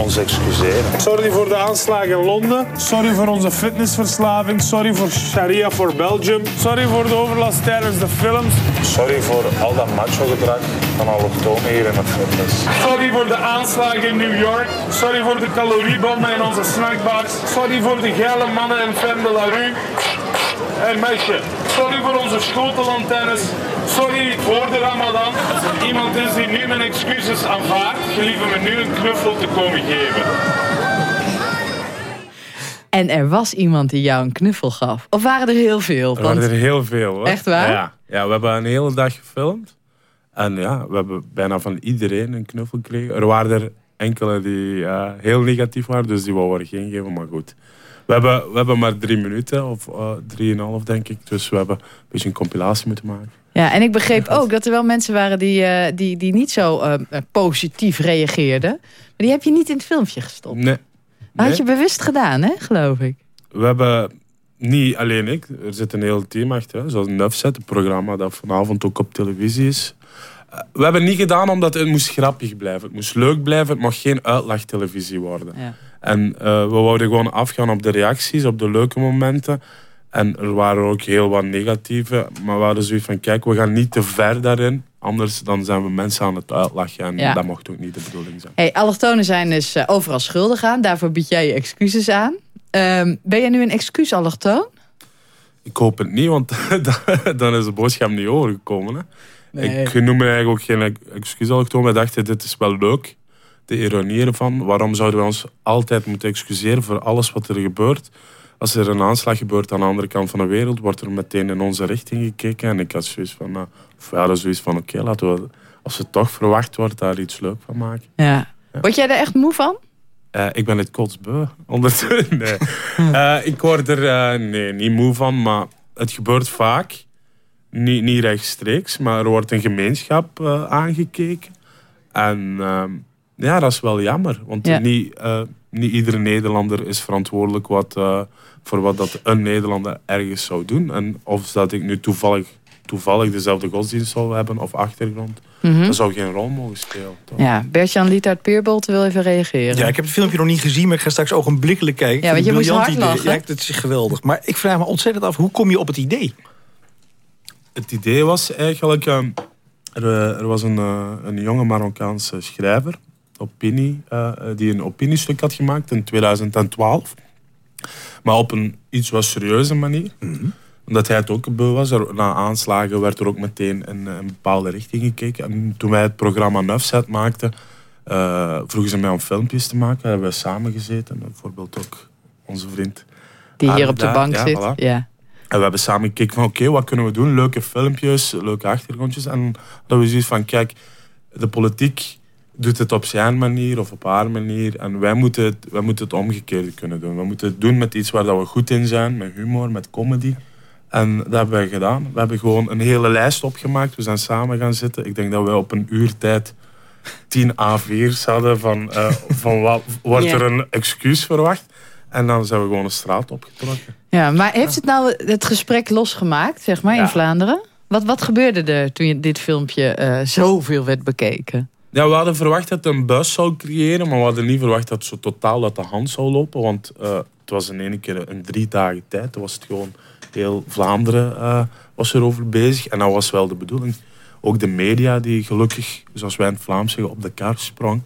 ons excuseren. Sorry voor de aanslagen in Londen. Sorry voor onze fitnessverslaving. Sorry voor Sharia voor Belgium. Sorry voor de overlast tijdens de films. Sorry voor al dat macho-gedrag van allochtonen hier in het fitness. Sorry voor de aanslagen in New York. Sorry voor de caloriebommen in onze snackbars. Sorry voor de geile mannen in Femme de la Rue. En meisje, sorry voor onze schotellantennes. Sorry voor de ramadan. Als er iemand is die nu mijn excuses aanvaardt, gelieve me nu een knuffel te komen geven. En er was iemand die jou een knuffel gaf. Of waren er heel veel? Er waren er heel veel hoor. Echt waar? Ja, ja, we hebben een hele dag gefilmd. En ja, we hebben bijna van iedereen een knuffel gekregen. Er waren er enkele die uh, heel negatief waren, dus die wouden er geen geven, maar goed. We hebben, we hebben maar drie minuten, of uh, drieënhalf denk ik. Dus we hebben een beetje een compilatie moeten maken. Ja, en ik begreep ook dat er wel mensen waren die, uh, die, die niet zo uh, positief reageerden. Maar die heb je niet in het filmpje gestopt. Nee. Dat had je bewust gedaan, hè, geloof ik. We hebben, niet alleen ik, er zit een heel team achter. Zoals Nufset, het programma dat vanavond ook op televisie is. We hebben het niet gedaan omdat het moest grappig blijven. Het moest leuk blijven, het mocht geen uitlachtelevisie worden. Ja. En uh, we wouden gewoon afgaan op de reacties, op de leuke momenten. En er waren ook heel wat negatieve. Maar we hadden zoiets van, kijk, we gaan niet te ver daarin. Anders dan zijn we mensen aan het uitlachen. En Ja. dat mocht ook niet de bedoeling zijn. Hey, allochtonen zijn dus eh, overal schuldig aan. Daarvoor bied jij je excuses aan. Ehm, ben je nu een excuus allochtoon? Ik hoop het niet, want dan is de boodschap niet overgekomen. Hè. Nee. Ik noem me eigenlijk ook geen excuus allochtoon. Wij dachten, dit is wel leuk. De ironie ervan. Waarom zouden we ons altijd moeten excuseren voor alles wat er gebeurt? Als er een aanslag gebeurt aan de andere kant van de wereld, wordt er meteen in onze richting gekeken. En ik had zoiets van, nou, of hadden zoiets van, oké, laten we, als het toch verwacht wordt, daar iets leuk van maken. Ja. Word jij er echt moe van? Eh, ik ben het kotsbeu. Ondertussen, nee. Eh, ik word er eh, nee, niet moe van, maar het gebeurt vaak. Niet, niet rechtstreeks, maar er wordt een gemeenschap aangekeken. En ehm, ja, dat is wel jammer. Want Ja. niet, niet iedere Nederlander is verantwoordelijk wat, eh, voor wat dat een Nederlander ergens zou doen. En of dat ik nu toevallig, toevallig dezelfde godsdienst zou hebben of achtergrond. Mhm. Dat zou geen rol mogen spelen. toch? Ja, Bert-Jan Lietaert Peerbolt wil even reageren. Ja, ik heb het filmpje nog niet gezien, maar ik ga straks ogenblikkelijk kijken. Ja, want je moest een hard lachen. Ja, dat is geweldig. Maar ik vraag me ontzettend af, hoe kom je op het idee? Het idee was eigenlijk... eh, er, eh, er was een, eh, een jonge Marokkaanse schrijver, opinie, eh, eh, die een opiniestuk had gemaakt in 2012. Maar op een iets wat serieuze manier. Omdat hij het ook beu was. Er, na aanslagen werd er ook meteen in een bepaalde richting gekeken. En toen wij het programma Nufset maakten, eh, vroegen ze mij om filmpjes te maken. Hebben we samen gezeten. Bijvoorbeeld ook onze vriend. Die hier op de daar. bank Ja, zit. voilà. Ja. En we hebben samen gekeken van oké, wat kunnen we doen? Leuke filmpjes, leuke achtergrondjes. En dat we zoiets van kijk, de politiek doet het op zijn manier of op haar manier. En wij moeten het, wij moeten het omgekeerde kunnen doen. We moeten het doen met iets waar dat we goed in zijn, met humor, met comedy. En dat hebben wij gedaan. We hebben gewoon een hele lijst opgemaakt. We zijn samen gaan zitten. Ik denk dat we op een uur tijd 10 A4's hadden van, eh, van wat wordt er een excuus verwacht. En dan zijn we gewoon een straat opgetrokken. ja, maar heeft het nou het gesprek losgemaakt, zeg maar, in. Vlaanderen? Wat, wat gebeurde er toen je dit filmpje eh, zoveel werd bekeken? Ja, we hadden verwacht dat het een buis zou creëren, maar we hadden niet verwacht dat het zo totaal uit de hand zou lopen. Want eh, het was in één keer een drie dagen tijd. Toen was het gewoon heel Vlaanderen eh, was erover bezig. En dat was wel de bedoeling. Ook de media die gelukkig, zoals wij in het Vlaams zeggen, op de kar sprong.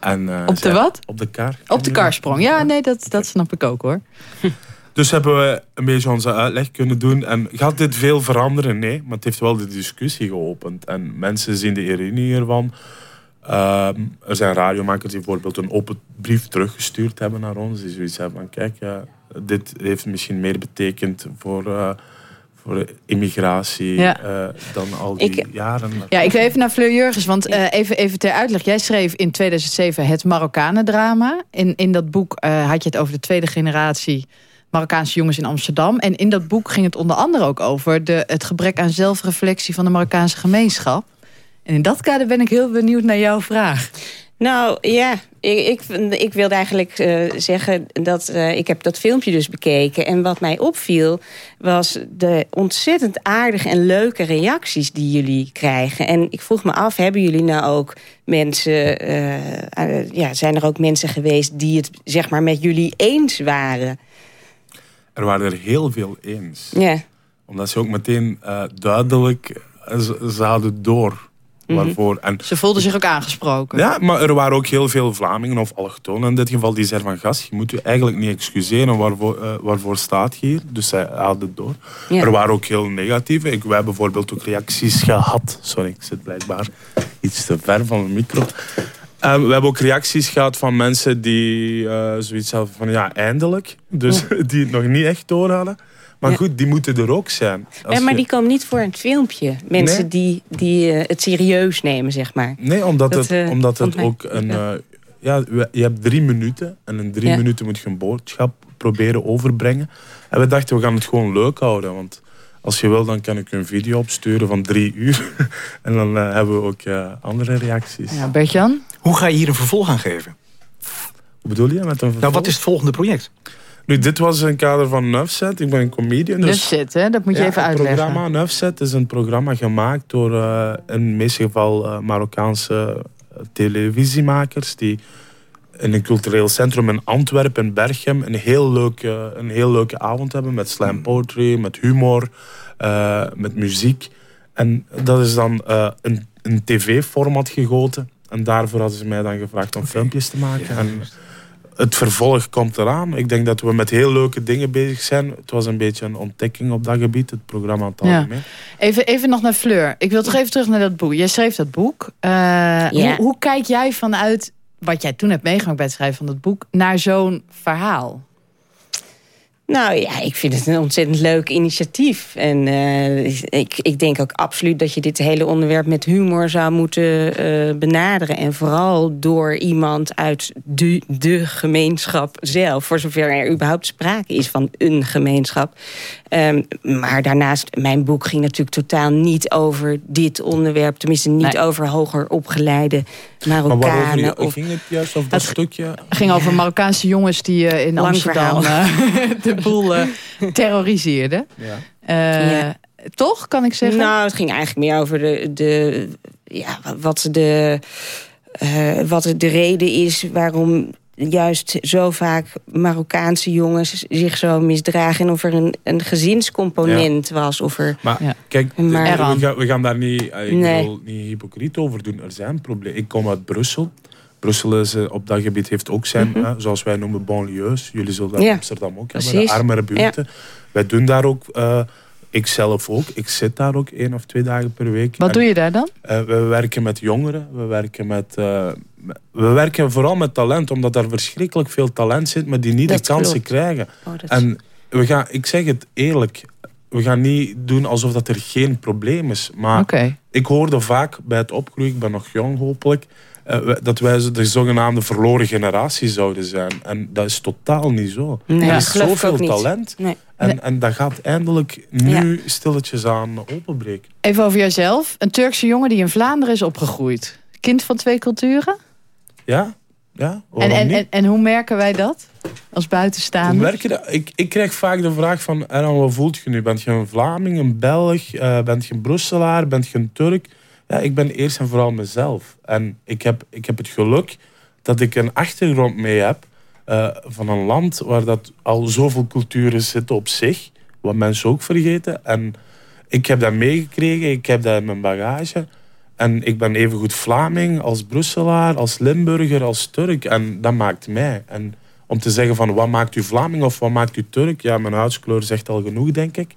En, eh, Op de wat? Op de kar. Op de karsprong. Ja, nee, dat, dat snap ik ook hoor. Dus hebben we een beetje onze uitleg kunnen doen. En gaat dit veel veranderen? Nee, maar het heeft wel de discussie geopend. En mensen zien de ironie ervan. Ehm, er zijn radiomakers die bijvoorbeeld een open brief teruggestuurd hebben naar ons. Die zoiets hebben van, kijk, ja, dit heeft misschien meer betekend voor, eh, voor immigratie Ja. eh, dan al die Ik- jaren. Ja, ik wil even naar Fleur Jurgens, want eh, even, even ter uitleg. Jij schreef in 2007 het Marokkanendrama. In, in dat boek had je het over de tweede generatie Marokkaanse jongens in Amsterdam. En in dat boek ging het onder andere ook over de, het gebrek aan zelfreflectie van de Marokkaanse gemeenschap. En in dat kader ben ik heel benieuwd naar jouw vraag. Nou ja, ik, ik, ik wilde eigenlijk uh, zeggen dat uh, ik heb dat filmpje dus bekeken. En wat mij opviel was de ontzettend aardige en leuke reacties die jullie krijgen. En ik vroeg me af, hebben jullie nou ook mensen... Uh, ja, zijn er ook mensen geweest die het zeg maar met jullie eens waren? Er waren er heel veel eens. Ja. Omdat ze ook meteen duidelijk... Ze hadden door. Waarvoor, en, Ze voelden zich ook aangesproken. Ja, maar er waren ook heel veel Vlamingen of allochtonen in dit geval die zeiden van gast, je moet je eigenlijk niet excuseren waarvoor, uh, waarvoor staat je hier. Dus zij hadden het door. Ja. Er waren ook heel negatieve. Ik, wij hebben bijvoorbeeld ook reacties gehad. Sorry, ik zit blijkbaar iets te ver van de micro. Uh, we hebben ook reacties gehad van mensen die uh, zoiets hadden van ja, eindelijk. Dus die het nog niet echt door hadden. Maar Ja. goed, die moeten er ook zijn. Als Ja, maar je- die komen niet voor een filmpje. Mensen Nee. die, die eh, het serieus nemen, zeg maar. Nee, omdat Dat, het, eh, omdat het mij- ook een... eh, ja, we- je hebt drie minuten. En in drie Ja. minuten moet je een boodschap proberen overbrengen. En we dachten, we gaan het gewoon leuk houden. Want als je wil, dan kan ik een video opsturen van drie uur. en dan eh, hebben we ook eh, andere reacties. Ja, Bert-Jan? Hoe ga je hier een vervolg aan geven? Hoe bedoel je met een vervolg? Nou, wat is het volgende project? Nu, dit was een kader van Nuffset. Ik ben een comedian. Dus Nuffset, hè? Dat moet je Ja, even het uitleggen. programma Nuffset is een programma gemaakt door eh, in het meeste geval eh, Marokkaanse eh, televisiemakers die in een cultureel centrum in Antwerpen, in Berchem, een heel leuke, een heel leuke avond hebben met slam poetry, met humor, eh, met muziek. En dat is dan eh, een, een tv-format gegoten. En daarvoor hadden ze mij dan gevraagd om filmpjes te maken. en het vervolg komt eraan. Ik denk dat we met heel leuke dingen bezig zijn. Het was een beetje een ontdekking op dat gebied, het programma aan het Ja. algemeen. Even, even nog naar Fleur. Ik wil toch even terug naar dat boek. Jij schreef dat boek. Eh, hoe, hoe kijk jij vanuit wat jij toen hebt meegemaakt bij het schrijven van dat boek... naar zo'n verhaal? Nou ja, ik vind het een ontzettend leuk initiatief. En eh, ik, ik denk ook absoluut dat je dit hele onderwerp met humor zou moeten eh, benaderen. En vooral door iemand uit de, de gemeenschap zelf. Voor zover er überhaupt sprake is van een gemeenschap. Ehm, maar daarnaast, mijn boek ging natuurlijk totaal niet over dit onderwerp. Tenminste, niet over hoger opgeleide Maar Marokkanen. je- of, ging het juist over dat Het- stukje? Het ging over Marokkaanse jongens die eh, in Lang Amsterdam eh, de boel eh, terroriseerden. Ja. Eh, Ja. Toch, kan ik zeggen? Nou, het ging eigenlijk meer over de, de ja, wat de, eh, wat de reden is waarom juist zo vaak Marokkaanse jongens zich zo misdragen. En of er een, een gezinscomponent was. Of er, Maar kijk, Maar- we, gaan, we gaan daar niet, ik Nee. wil niet hypocriet over doen. Er zijn problemen. Ik kom uit Brussel. Brussel is, op dat gebied heeft ook zijn, Mhm. zoals wij noemen, banlieues. Jullie zullen dat in Ja. Amsterdam ook hebben, de armere buurten. Wij doen daar ook, eh, ik zelf ook, ik zit daar ook één of twee dagen per week. Wat En, doe je daar dan? eh, we werken met jongeren, we werken, met, eh, we werken vooral met talent, omdat daar verschrikkelijk veel talent zit, maar die niet Dat de kansen klopt. krijgen. Oh, dat- En we gaan, ik zeg het eerlijk, we gaan niet doen alsof dat er geen probleem is. Maar ik hoorde vaak bij het opgroeien, ik ben nog jong hopelijk, eh, dat wij de zogenaamde verloren generatie zouden zijn. En dat is totaal niet zo. Nee, er is zoveel talent. Nee. En, en dat gaat eindelijk nu stilletjes aan openbreken. Even over jezelf. Een Turkse jongen die in Vlaanderen is opgegroeid. Kind van twee culturen? Ja? Ja? En, en, niet? en, en hoe merken wij dat? Als Hoe buitenstaander? merk je dat? Ik, ik krijg vaak de vraag van, Erhan, wat voelt je nu? Bent je een Vlaming, een Belg? eh bent je een Brusselaar? Bent je een Turk? Ja, ik ben eerst en vooral mezelf. En ik heb, ik heb het geluk dat ik een achtergrond mee heb eh, van een land waar dat al zoveel culturen zitten op zich. Wat mensen ook vergeten. En ik heb dat meegekregen, ik heb dat in mijn bagage. En ik ben evengoed Vlaming als Brusselaar, als Limburger, als Turk. En dat maakt mij. En om te zeggen van wat maakt u Vlaming of wat maakt u Turk? Ja, mijn huidskleur zegt al genoeg, denk ik.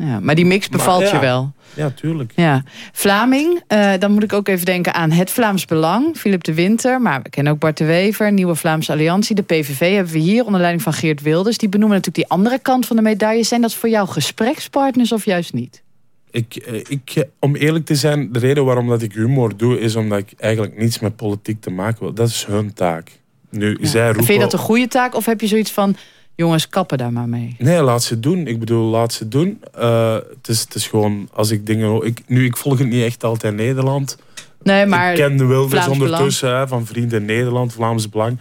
Ja, maar die mix bevalt Maar ja, je wel. Ja, tuurlijk. Ja. Vlaming, eh, dan moet ik ook even denken aan het Vlaams Belang. Philip de Winter, maar we kennen ook Bart de Wever. Nieuwe Vlaamse Alliantie. De PVV hebben we hier onder leiding van Geert Wilders. Die benoemen natuurlijk die andere kant van de medaille. Zijn dat voor jou gesprekspartners of juist niet? Ik, eh, ik, eh, om eerlijk te zijn, de reden waarom dat ik humor doe... is omdat ik eigenlijk niets met politiek te maken wil. Dat is hun taak. Nu, zij roepen... Vind je dat een goede taak of heb je zoiets van... jongens, kappen daar maar mee? Nee, laat ze doen. Ik bedoel, laat ze doen. Eh, het, is, het is gewoon, als ik dingen... Ik, nu, ik volg het niet echt altijd in Nederland. Nee, maar Ik ken de Wilders Vlaams ondertussen hè, van Vrienden Nederland, Vlaams Belang.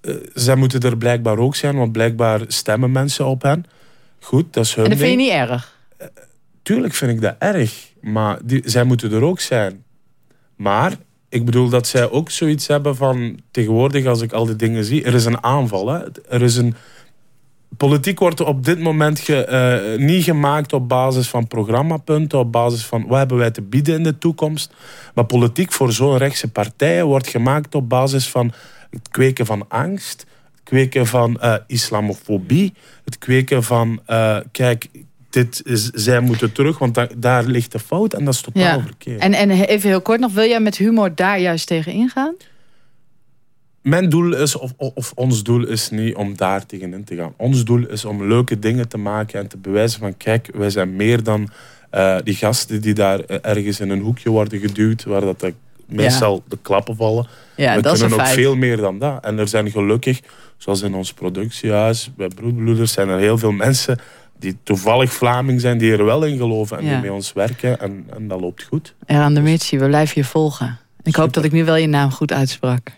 Eh, zij moeten er blijkbaar ook zijn, want blijkbaar stemmen mensen op hen. Goed, dat is hun En dat vind je niet erg? Tuurlijk vind ik dat erg, maar die, zij moeten er ook zijn. Maar ik bedoel dat zij ook zoiets hebben van tegenwoordig als ik al die dingen zie, er is een aanval. Hè? Er is een politiek wordt op dit moment ge- eh, niet gemaakt op basis van programmapunten, op basis van wat hebben wij te bieden in de toekomst. Maar politiek voor zo'n rechtse partijen wordt gemaakt op basis van het kweken van angst, het kweken van eh, islamofobie, het kweken van eh, kijk, dit is, zij moeten terug, want da- daar ligt de fout en dat is totaal Ja. verkeerd. En, en even heel kort nog, wil jij met humor daar juist tegen ingaan? Mijn doel is, of, of- ons doel is niet om daar tegenin te gaan. Ons doel is om leuke dingen te maken en te bewijzen van kijk, wij zijn meer dan eh, die gasten die daar eh, ergens in een hoekje worden geduwd, waar dat de, meestal de klappen vallen. Ja, We dat kunnen ook feit. veel meer dan dat. En er zijn gelukkig, zoals in ons productiehuis, bij Broedbloeders, zijn er heel veel mensen die toevallig Vlaming zijn, die er wel in geloven en Ja. die met ons werken. En, en dat loopt goed. Eraan de Mitsi, we blijven je volgen. Ik hoop dat ik nu wel je naam goed uitsprak.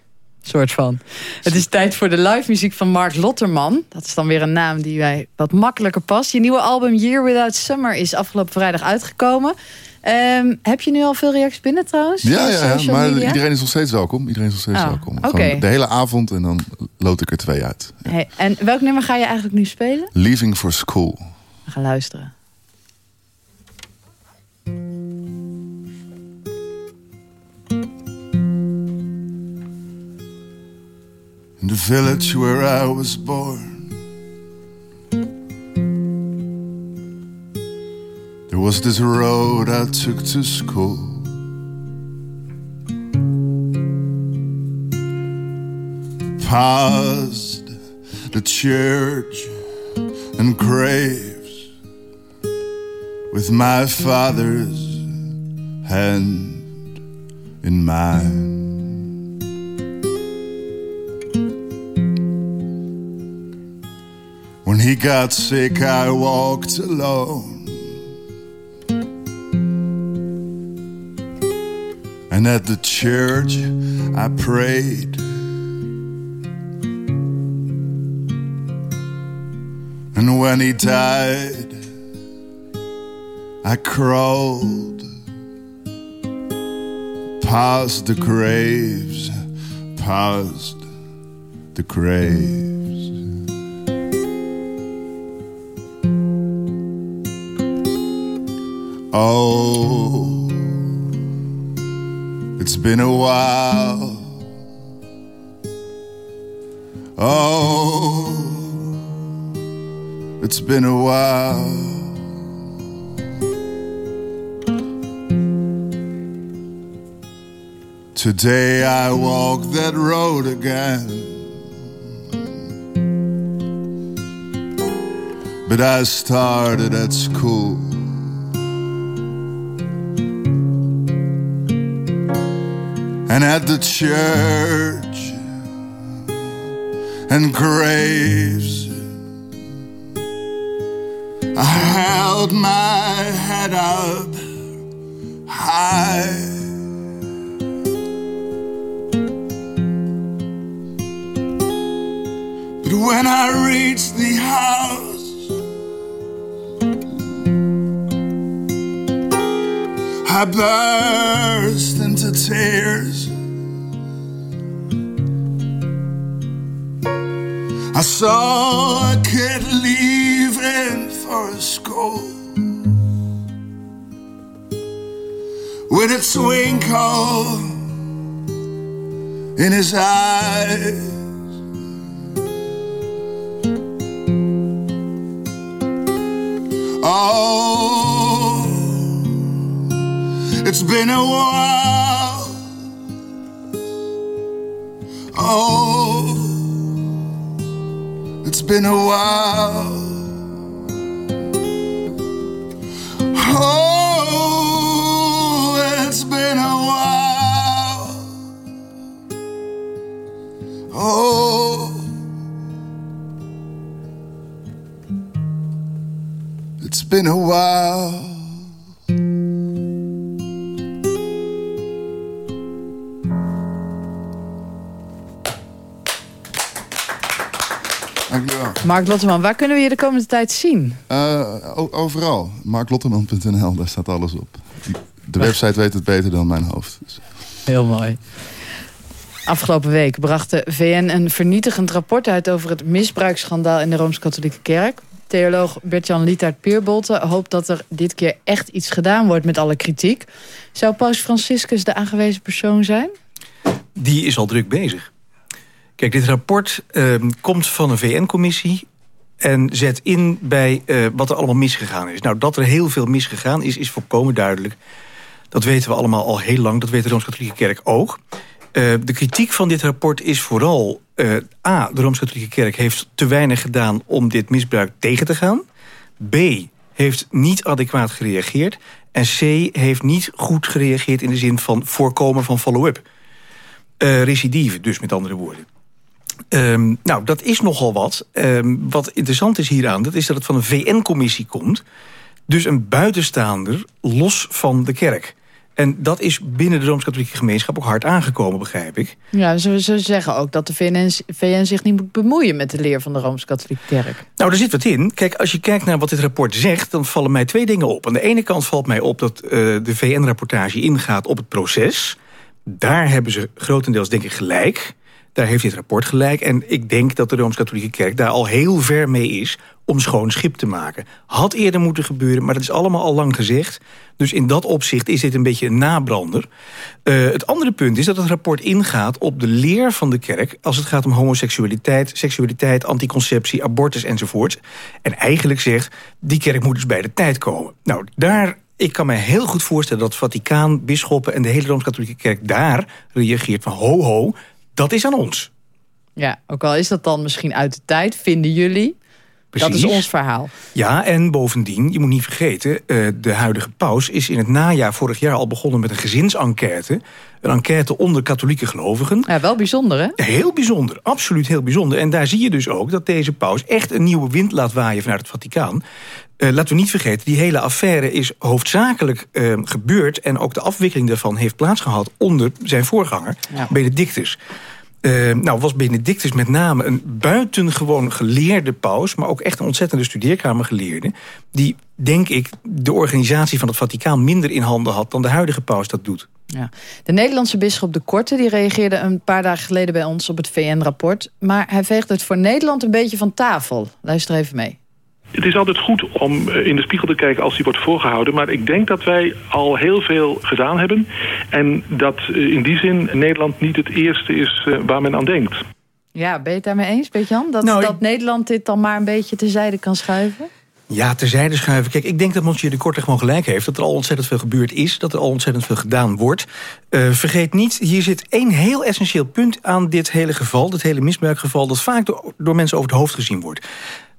Soort van. Het is tijd voor de live muziek van Mark Lotterman. Dat is dan weer een naam die wij wat makkelijker past. Je nieuwe album Year Without Summer is afgelopen vrijdag uitgekomen. Ehm, heb je nu al veel reacties binnen trouwens? Ja, ja, ja, maar media? iedereen is nog steeds welkom. Iedereen is nog steeds Oh, welkom. Gewoon de hele avond en dan lood ik er twee uit. Hey, en welk nummer ga je eigenlijk nu spelen? Leaving for School. We gaan luisteren. In the village where I was born, there was this road I took to school. Past the church and graves with my father's hand in mine. When he got sick, I walked alone. And at the church, I prayed. And when he died, I crawled past the graves, past the graves. Oh, it's been a while. Oh, it's been a while. Today I walk that road again. But I started at school. And at the church and graves. I held my head up high. But when I reached the house, I burst into tears. I saw a kid leaving for a school with a twinkle in his eyes. Oh, it's been a while. Oh, been a while. Oh, it's been a while. Oh, it's been a while. Mark Lotteman, waar kunnen we je de komende tijd zien? Uh, overal. marklotteman.nl, daar staat alles op. De website weet het beter dan mijn hoofd. Dus. Heel mooi. Afgelopen week bracht de VN een vernietigend rapport uit... over het misbruiksschandaal in de Rooms-Katholieke Kerk. Theoloog Bert-Jan Lietaert-Pierbolte hoopt dat er dit keer echt iets gedaan wordt met alle kritiek. Zou paus Franciscus de aangewezen persoon zijn? Die is al druk bezig. Kijk, dit rapport uh, komt van een VN-commissie en zet in bij uh, wat er allemaal misgegaan is. Nou, dat er heel veel misgegaan is, is volkomen duidelijk. Dat weten we allemaal al heel lang, dat weet de Rooms-Katholieke Kerk ook. Uh, de kritiek van dit rapport is vooral... Uh, A, de Rooms-Katholieke Kerk heeft te weinig gedaan om dit misbruik tegen te gaan. B, heeft niet adequaat gereageerd. En C, heeft niet goed gereageerd in de zin van voorkomen van follow-up. Uh, recidive, dus met andere woorden. Um, nou, dat is nogal wat. Um, wat interessant is hieraan, dat is dat het van een VN-commissie komt. Dus een buitenstaander los van de kerk. En dat is binnen de Rooms-Katholieke gemeenschap ook hard aangekomen, begrijp ik. Ja, ze, ze zeggen ook dat de VN, VN, zich niet moet bemoeien met de leer van de Rooms-Katholieke kerk. Nou, er zit wat in. Kijk, als je kijkt naar wat dit rapport zegt, dan vallen mij twee dingen op. Aan de ene kant valt mij op dat uh, de VN-rapportage ingaat op het proces. Daar hebben ze grotendeels, denk ik, gelijk. Daar heeft dit rapport gelijk. En ik denk dat de Rooms-Katholieke Kerk daar al heel ver mee is... om schoon schip te maken. Had eerder moeten gebeuren, maar dat is allemaal al lang gezegd. Dus in dat opzicht is dit een beetje een nabrander. Uh, het andere punt is dat het rapport ingaat op de leer van de kerk... als het gaat om homoseksualiteit, seksualiteit, anticonceptie, abortus enzovoort. En eigenlijk zegt, die kerk moet dus bij de tijd komen. Nou, daar ik kan me heel goed voorstellen dat Vaticaan, bisschoppen en de hele Rooms-Katholieke Kerk daar reageert van ho ho, dat is aan ons. Ja, ook al is dat dan misschien uit de tijd, vinden jullie. Precies. Dat is ons verhaal. Ja, en bovendien, je moet niet vergeten... Uh, de huidige paus is in het najaar vorig jaar al begonnen met een gezinsenquête. Een enquête onder katholieke gelovigen. Ja, wel bijzonder, hè? Heel bijzonder, absoluut heel bijzonder. En daar zie je dus ook dat deze paus echt een nieuwe wind laat waaien vanuit het Vaticaan. Uh, laten we niet vergeten, die hele affaire is hoofdzakelijk uh, gebeurd... en ook de afwikkeling daarvan heeft plaatsgehad onder zijn voorganger, ja. Benedictus. Uh, nou was Benedictus met name een buitengewoon geleerde paus... maar ook echt een ontzettende studeerkamergeleerde... die, denk ik, de organisatie van het Vaticaan minder in handen had... dan de huidige paus dat doet. Ja. De Nederlandse bisschop De Korte die reageerde een paar dagen geleden bij ons op het VN-rapport... maar hij veegt het voor Nederland een beetje van tafel. Luister even mee. Het is altijd goed om eh, in de spiegel te kijken als die wordt voorgehouden. Maar ik denk dat wij al heel veel gedaan hebben. En dat eh, in die zin Nederland niet het eerste is eh, waar men aan denkt. Ja, ben je het daarmee eens, Beet-Jan? Dat, nou, dat Nederland dit dan maar een beetje terzijde kan schuiven? Ja, terzijde schuiven. Kijk, ik denk dat Monsieur de Korte gewoon gelijk heeft. Dat er al ontzettend veel gebeurd is. Dat er al ontzettend veel gedaan wordt. Uh, vergeet niet, hier zit één heel essentieel punt aan dit hele geval. Dit hele misbruikgeval. Dat vaak door, door mensen over het hoofd gezien wordt.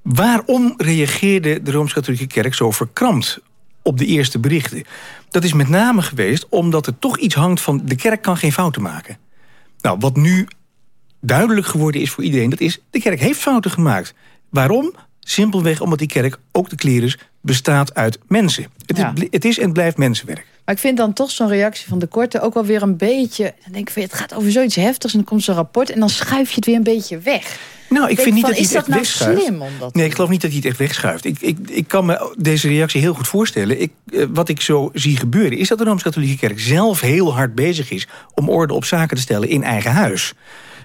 Waarom reageerde de Rooms-Katholieke Kerk zo verkrampt op de eerste berichten? Dat is met name geweest omdat er toch iets hangt van... de kerk kan geen fouten maken. Nou, wat nu duidelijk geworden is voor iedereen... dat is, de kerk heeft fouten gemaakt. Waarom? Simpelweg omdat die kerk, ook de klerus, bestaat uit mensen. Het, ja. is, het is en blijft mensenwerk. Maar ik vind dan toch zo'n reactie van de Korte ook wel weer een beetje... dan denk ik van, het gaat over zoiets heftigs en dan komt zo'n rapport... en dan schuif je het weer een beetje weg. Nou, ik, vind niet dat hij het echt nou wegschuift. Slim om dat nee, ik geloof niet dat hij het echt wegschuift. Ik, ik, ik kan me deze reactie heel goed voorstellen. Ik, eh, wat ik zo zie gebeuren is dat de Rooms-Katholieke Kerk zelf heel hard bezig is... om orde op zaken te stellen in eigen huis.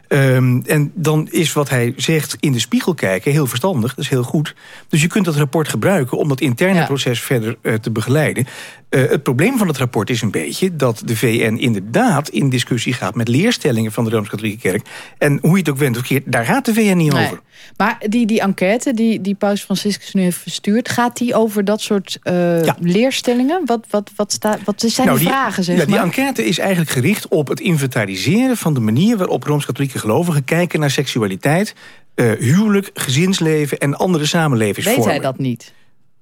Um, en dan is wat hij zegt in de spiegel kijken heel verstandig. Dat is heel goed. Dus je kunt dat rapport gebruiken om dat interne ja. proces verder uh, te begeleiden. Uh, het probleem van het rapport is een beetje dat de VN inderdaad in discussie gaat met leerstellingen van de Rooms-Katholieke Kerk. En hoe je het ook wendt of keert, daar gaat de VN niet nee. over. Maar die, die enquête die, die Paus Franciscus nu heeft verstuurd, gaat die over dat soort uh, ja. leerstellingen? Wat, wat, wat, sta, wat zijn nou, die vragen? Zeg ja, maar? die enquête is eigenlijk gericht op het inventariseren van de manier waarop Rooms-Katholieke gelovigen kijken naar seksualiteit, uh, huwelijk, gezinsleven en andere samenlevingsvormen. Weet hij dat niet?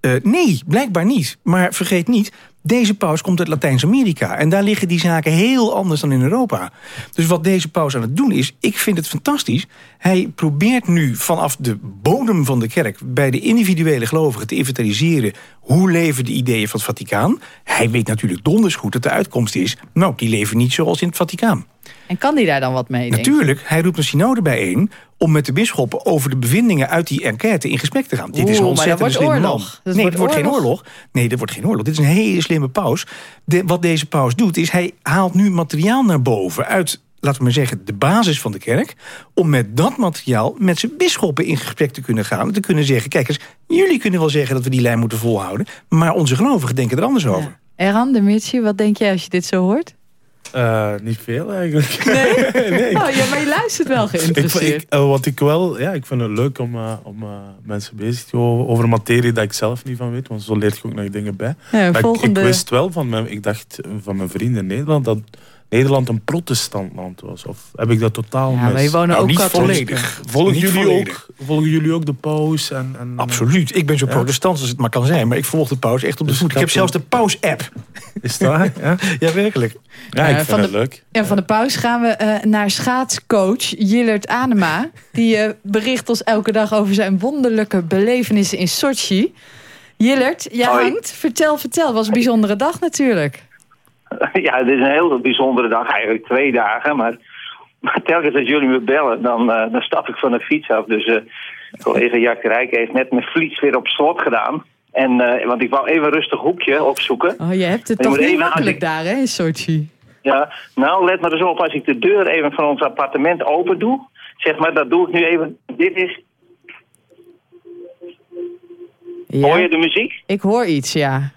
Uh, nee, blijkbaar niet. Maar vergeet niet, deze paus komt uit Latijns-Amerika. En daar liggen die zaken heel anders dan in Europa. Dus wat deze paus aan het doen is, ik vind het fantastisch. Hij probeert nu vanaf de bodem van de kerk... bij de individuele gelovigen te inventariseren... hoe leven de ideeën van het Vaticaan. Hij weet natuurlijk donders goed dat de uitkomst is... nou, die leven niet zoals in het Vaticaan. En kan die daar dan wat mee? Natuurlijk, hij roept een synode bijeen om met de bisschoppen over de bevindingen uit die enquête in gesprek te gaan. Dit is een ontzettend slimme oorlog. Dat nee, wordt het wordt geen oorlog. Nee, dat wordt geen oorlog. Dit is een hele slimme paus. De, wat deze paus doet, is hij haalt nu materiaal naar boven uit laten we maar zeggen, de basis van de kerk... om met dat materiaal met zijn bisschoppen in gesprek te kunnen gaan... en te kunnen zeggen, kijk eens, jullie kunnen wel zeggen... dat we die lijn moeten volhouden... maar onze gelovigen denken er anders over. Erhan, de Mirtje, wat denk jij als je dit zo hoort? Eh, niet veel eigenlijk. Nee? Oh, ja, maar je luistert wel Ik, geïnteresseerd. ik, eh, wat ik wel, ja, ik vind het leuk om, eh, om mensen bezig te houden over materie dat ik zelf niet van weet, want zo leert je ook nog dingen bij. Ja, Maar ik- volgende- ik, wist wel van mijn, ik dacht van mijn vrienden in Nederland dat Nederland een protestantland was. Of heb ik dat totaal Ja, mis? maar je wonen Nou, ook niet katholiek. volledig. Volgen Niet jullie, volledig. ook, volgen jullie ook de paus? En, en, Absoluut. Ik ben zo Ja? protestant als het maar kan zijn. Maar ik volg de paus echt op de Dus voet. Ik heb zelfs de paus-app. Is dat waar? Ja? ja, werkelijk. Ja, ik Eh, vind van het de- leuk. En van de pauze gaan we eh, naar schaatscoach Jillert Anema. Die eh, bericht ons elke dag over zijn wonderlijke belevenissen in Sochi. Jillert, jij Hoi. hangt. Vertel, vertel. Was een bijzondere dag natuurlijk. Ja, het is een heel bijzondere dag, eigenlijk twee dagen. Maar, maar telkens als jullie me bellen, dan, eh, dan stap ik van de fiets af. Dus eh, collega Jack Rijk heeft net mijn fiets weer op slot gedaan. En, eh, want ik wou even een rustig hoekje opzoeken. Oh, je hebt het Maar toch niet makkelijk ik- daar, hè, in Sochi? Ja, nou, let maar eens op. Als ik de deur even van ons appartement open doe... zeg maar, dat doe ik nu even... Dit is... Ja. Hoor je de muziek? Ik hoor iets, ja.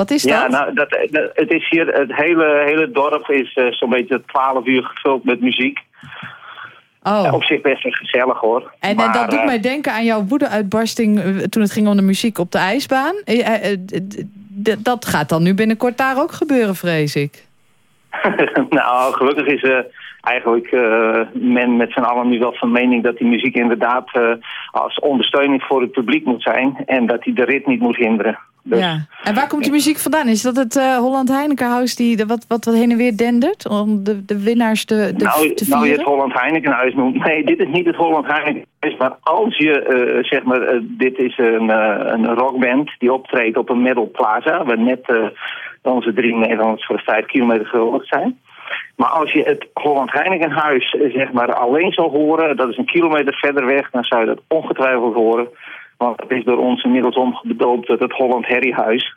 Wat is Ja, dat? nou, dat, dat- het is hier, het hele, hele dorp is eh, zo'n beetje 12 uur gevuld met muziek. Oh. Ja, op zich best wel gezellig hoor. En, en Maar, dat doet eh, mij denken aan jouw woede-uitbarsting eh, toen het ging om de muziek op de ijsbaan. Eh, eh, eh, dat gaat dan nu binnenkort daar ook gebeuren, vrees ik. nou, gelukkig is eh, eigenlijk eh, men met z'n allen nu wel van mening dat die muziek inderdaad eh, als ondersteuning voor het publiek moet zijn. En dat die de rit niet moet hinderen. Dus, Ja. En waar komt die muziek vandaan? Is dat het eh, Holland Heinekenhuis die de, wat, wat, wat heen en weer dendert? Om de, de winnaars te, de, nou, te nou je het Holland Heinekenhuis noemt. Nee, dit is niet het Holland Heinekenhuis. Maar als je, eh, zeg maar, eh, dit is een, een rockband die optreedt op een Metal Plaza. Waar net onze drie Nederlanders voor vijf kilometer gehuldigd zijn. Maar als je het Holland Heinekenhuis, zeg maar, alleen zou horen. Dat is een kilometer verder weg. Dan zou je dat ongetwijfeld horen. Want het is door ons inmiddels omgedoopt tot het Holland Herriehuis.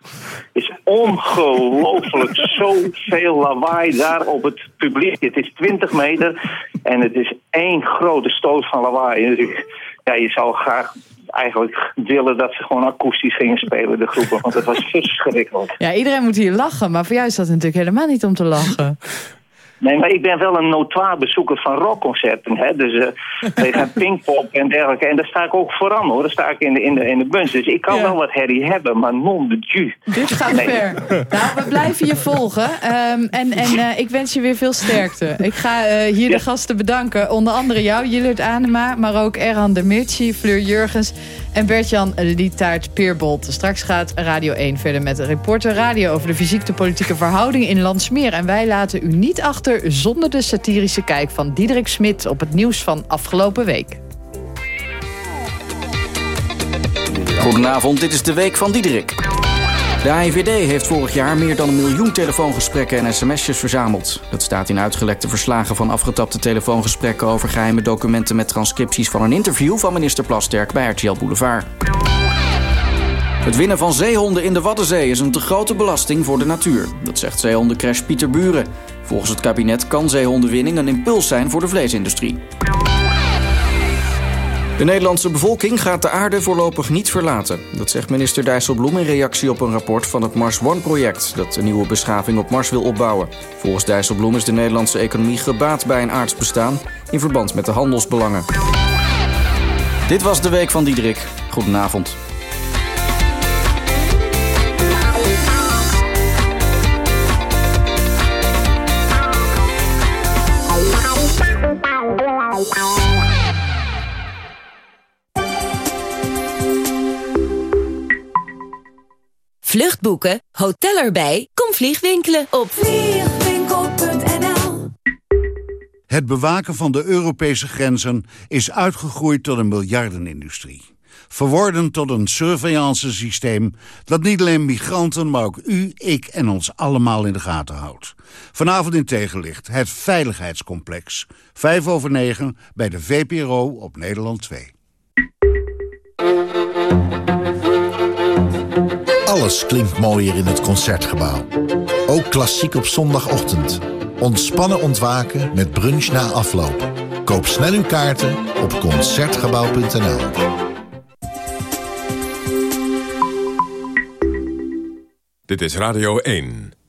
is ongelooflijk zoveel lawaai daar op het publiek. Het is 20 meter en het is één grote stoot van lawaai. Dus ik, ja, je zou graag eigenlijk willen dat ze gewoon akoestisch gingen spelen, de groepen. Want het was verschrikkelijk. Ja, iedereen moet hier lachen, maar voor jou is dat natuurlijk helemaal niet om te lachen. Nee, maar ik ben wel een notoire bezoeker van rockconcerten. Hè? Dus eh tegen Pinkpop en dergelijke. En daar sta ik ook vooraan hoor. Daar sta ik in de, in de, in de bunch. Dus ik kan wel wat herrie hebben, maar non de ju. Dit gaat Nee. ver. Nou, we blijven je volgen. Ehm, en en eh, ik wens je weer veel sterkte. Ik ga eh, hier de gasten bedanken. Onder andere jou, Jillert Anema. Maar ook Erhan Demirci, Fleur Jurgens en Bert-Jan Lietaert Peerbolt. Straks gaat Radio 1 verder met Reporter Radio... over de fysieke politieke verhouding in Landsmeer. En wij laten u niet achter zonder de satirische kijk van Diederik Smit... op het nieuws van afgelopen week. Goedenavond, dit is de week van Diederik. De AIVD heeft vorig jaar meer dan een miljoen telefoongesprekken en sms'jes verzameld. Dat staat in uitgelekte verslagen van afgetapte telefoongesprekken over geheime documenten met transcripties van een interview van minister Plasterk bij RTL Boulevard. Het winnen van zeehonden in de Waddenzee is een te grote belasting voor de natuur. Dat zegt zeehondencrash Pieter Buren. Volgens het kabinet kan zeehondenwinning een impuls zijn voor de vleesindustrie. De Nederlandse bevolking gaat de aarde voorlopig niet verlaten. Dat zegt minister Dijsselbloem in reactie op een rapport van het Mars One-project... dat een nieuwe beschaving op Mars wil opbouwen. Volgens Dijsselbloem is de Nederlandse economie gebaat bij een aards bestaan... in verband met de handelsbelangen. Dit was de Week van Diederik. Goedenavond. Vluchtboeken, hotel erbij, kom vliegwinkelen op vliegwinkel.nl Het bewaken van de Europese grenzen is uitgegroeid tot een miljardenindustrie. verworden tot een surveillance-systeem... dat niet alleen migranten, maar ook u, ik en ons allemaal in de gaten houdt. Vanavond in tegenlicht het Veiligheidscomplex. Vijf over negen bij de VPRO op Nederland 2. Alles klinkt mooier in het Concertgebouw. Ook klassiek op zondagochtend. Ontspannen ontwaken met brunch na afloop. Koop snel uw kaarten op Concertgebouw.nl Dit is Radio 1.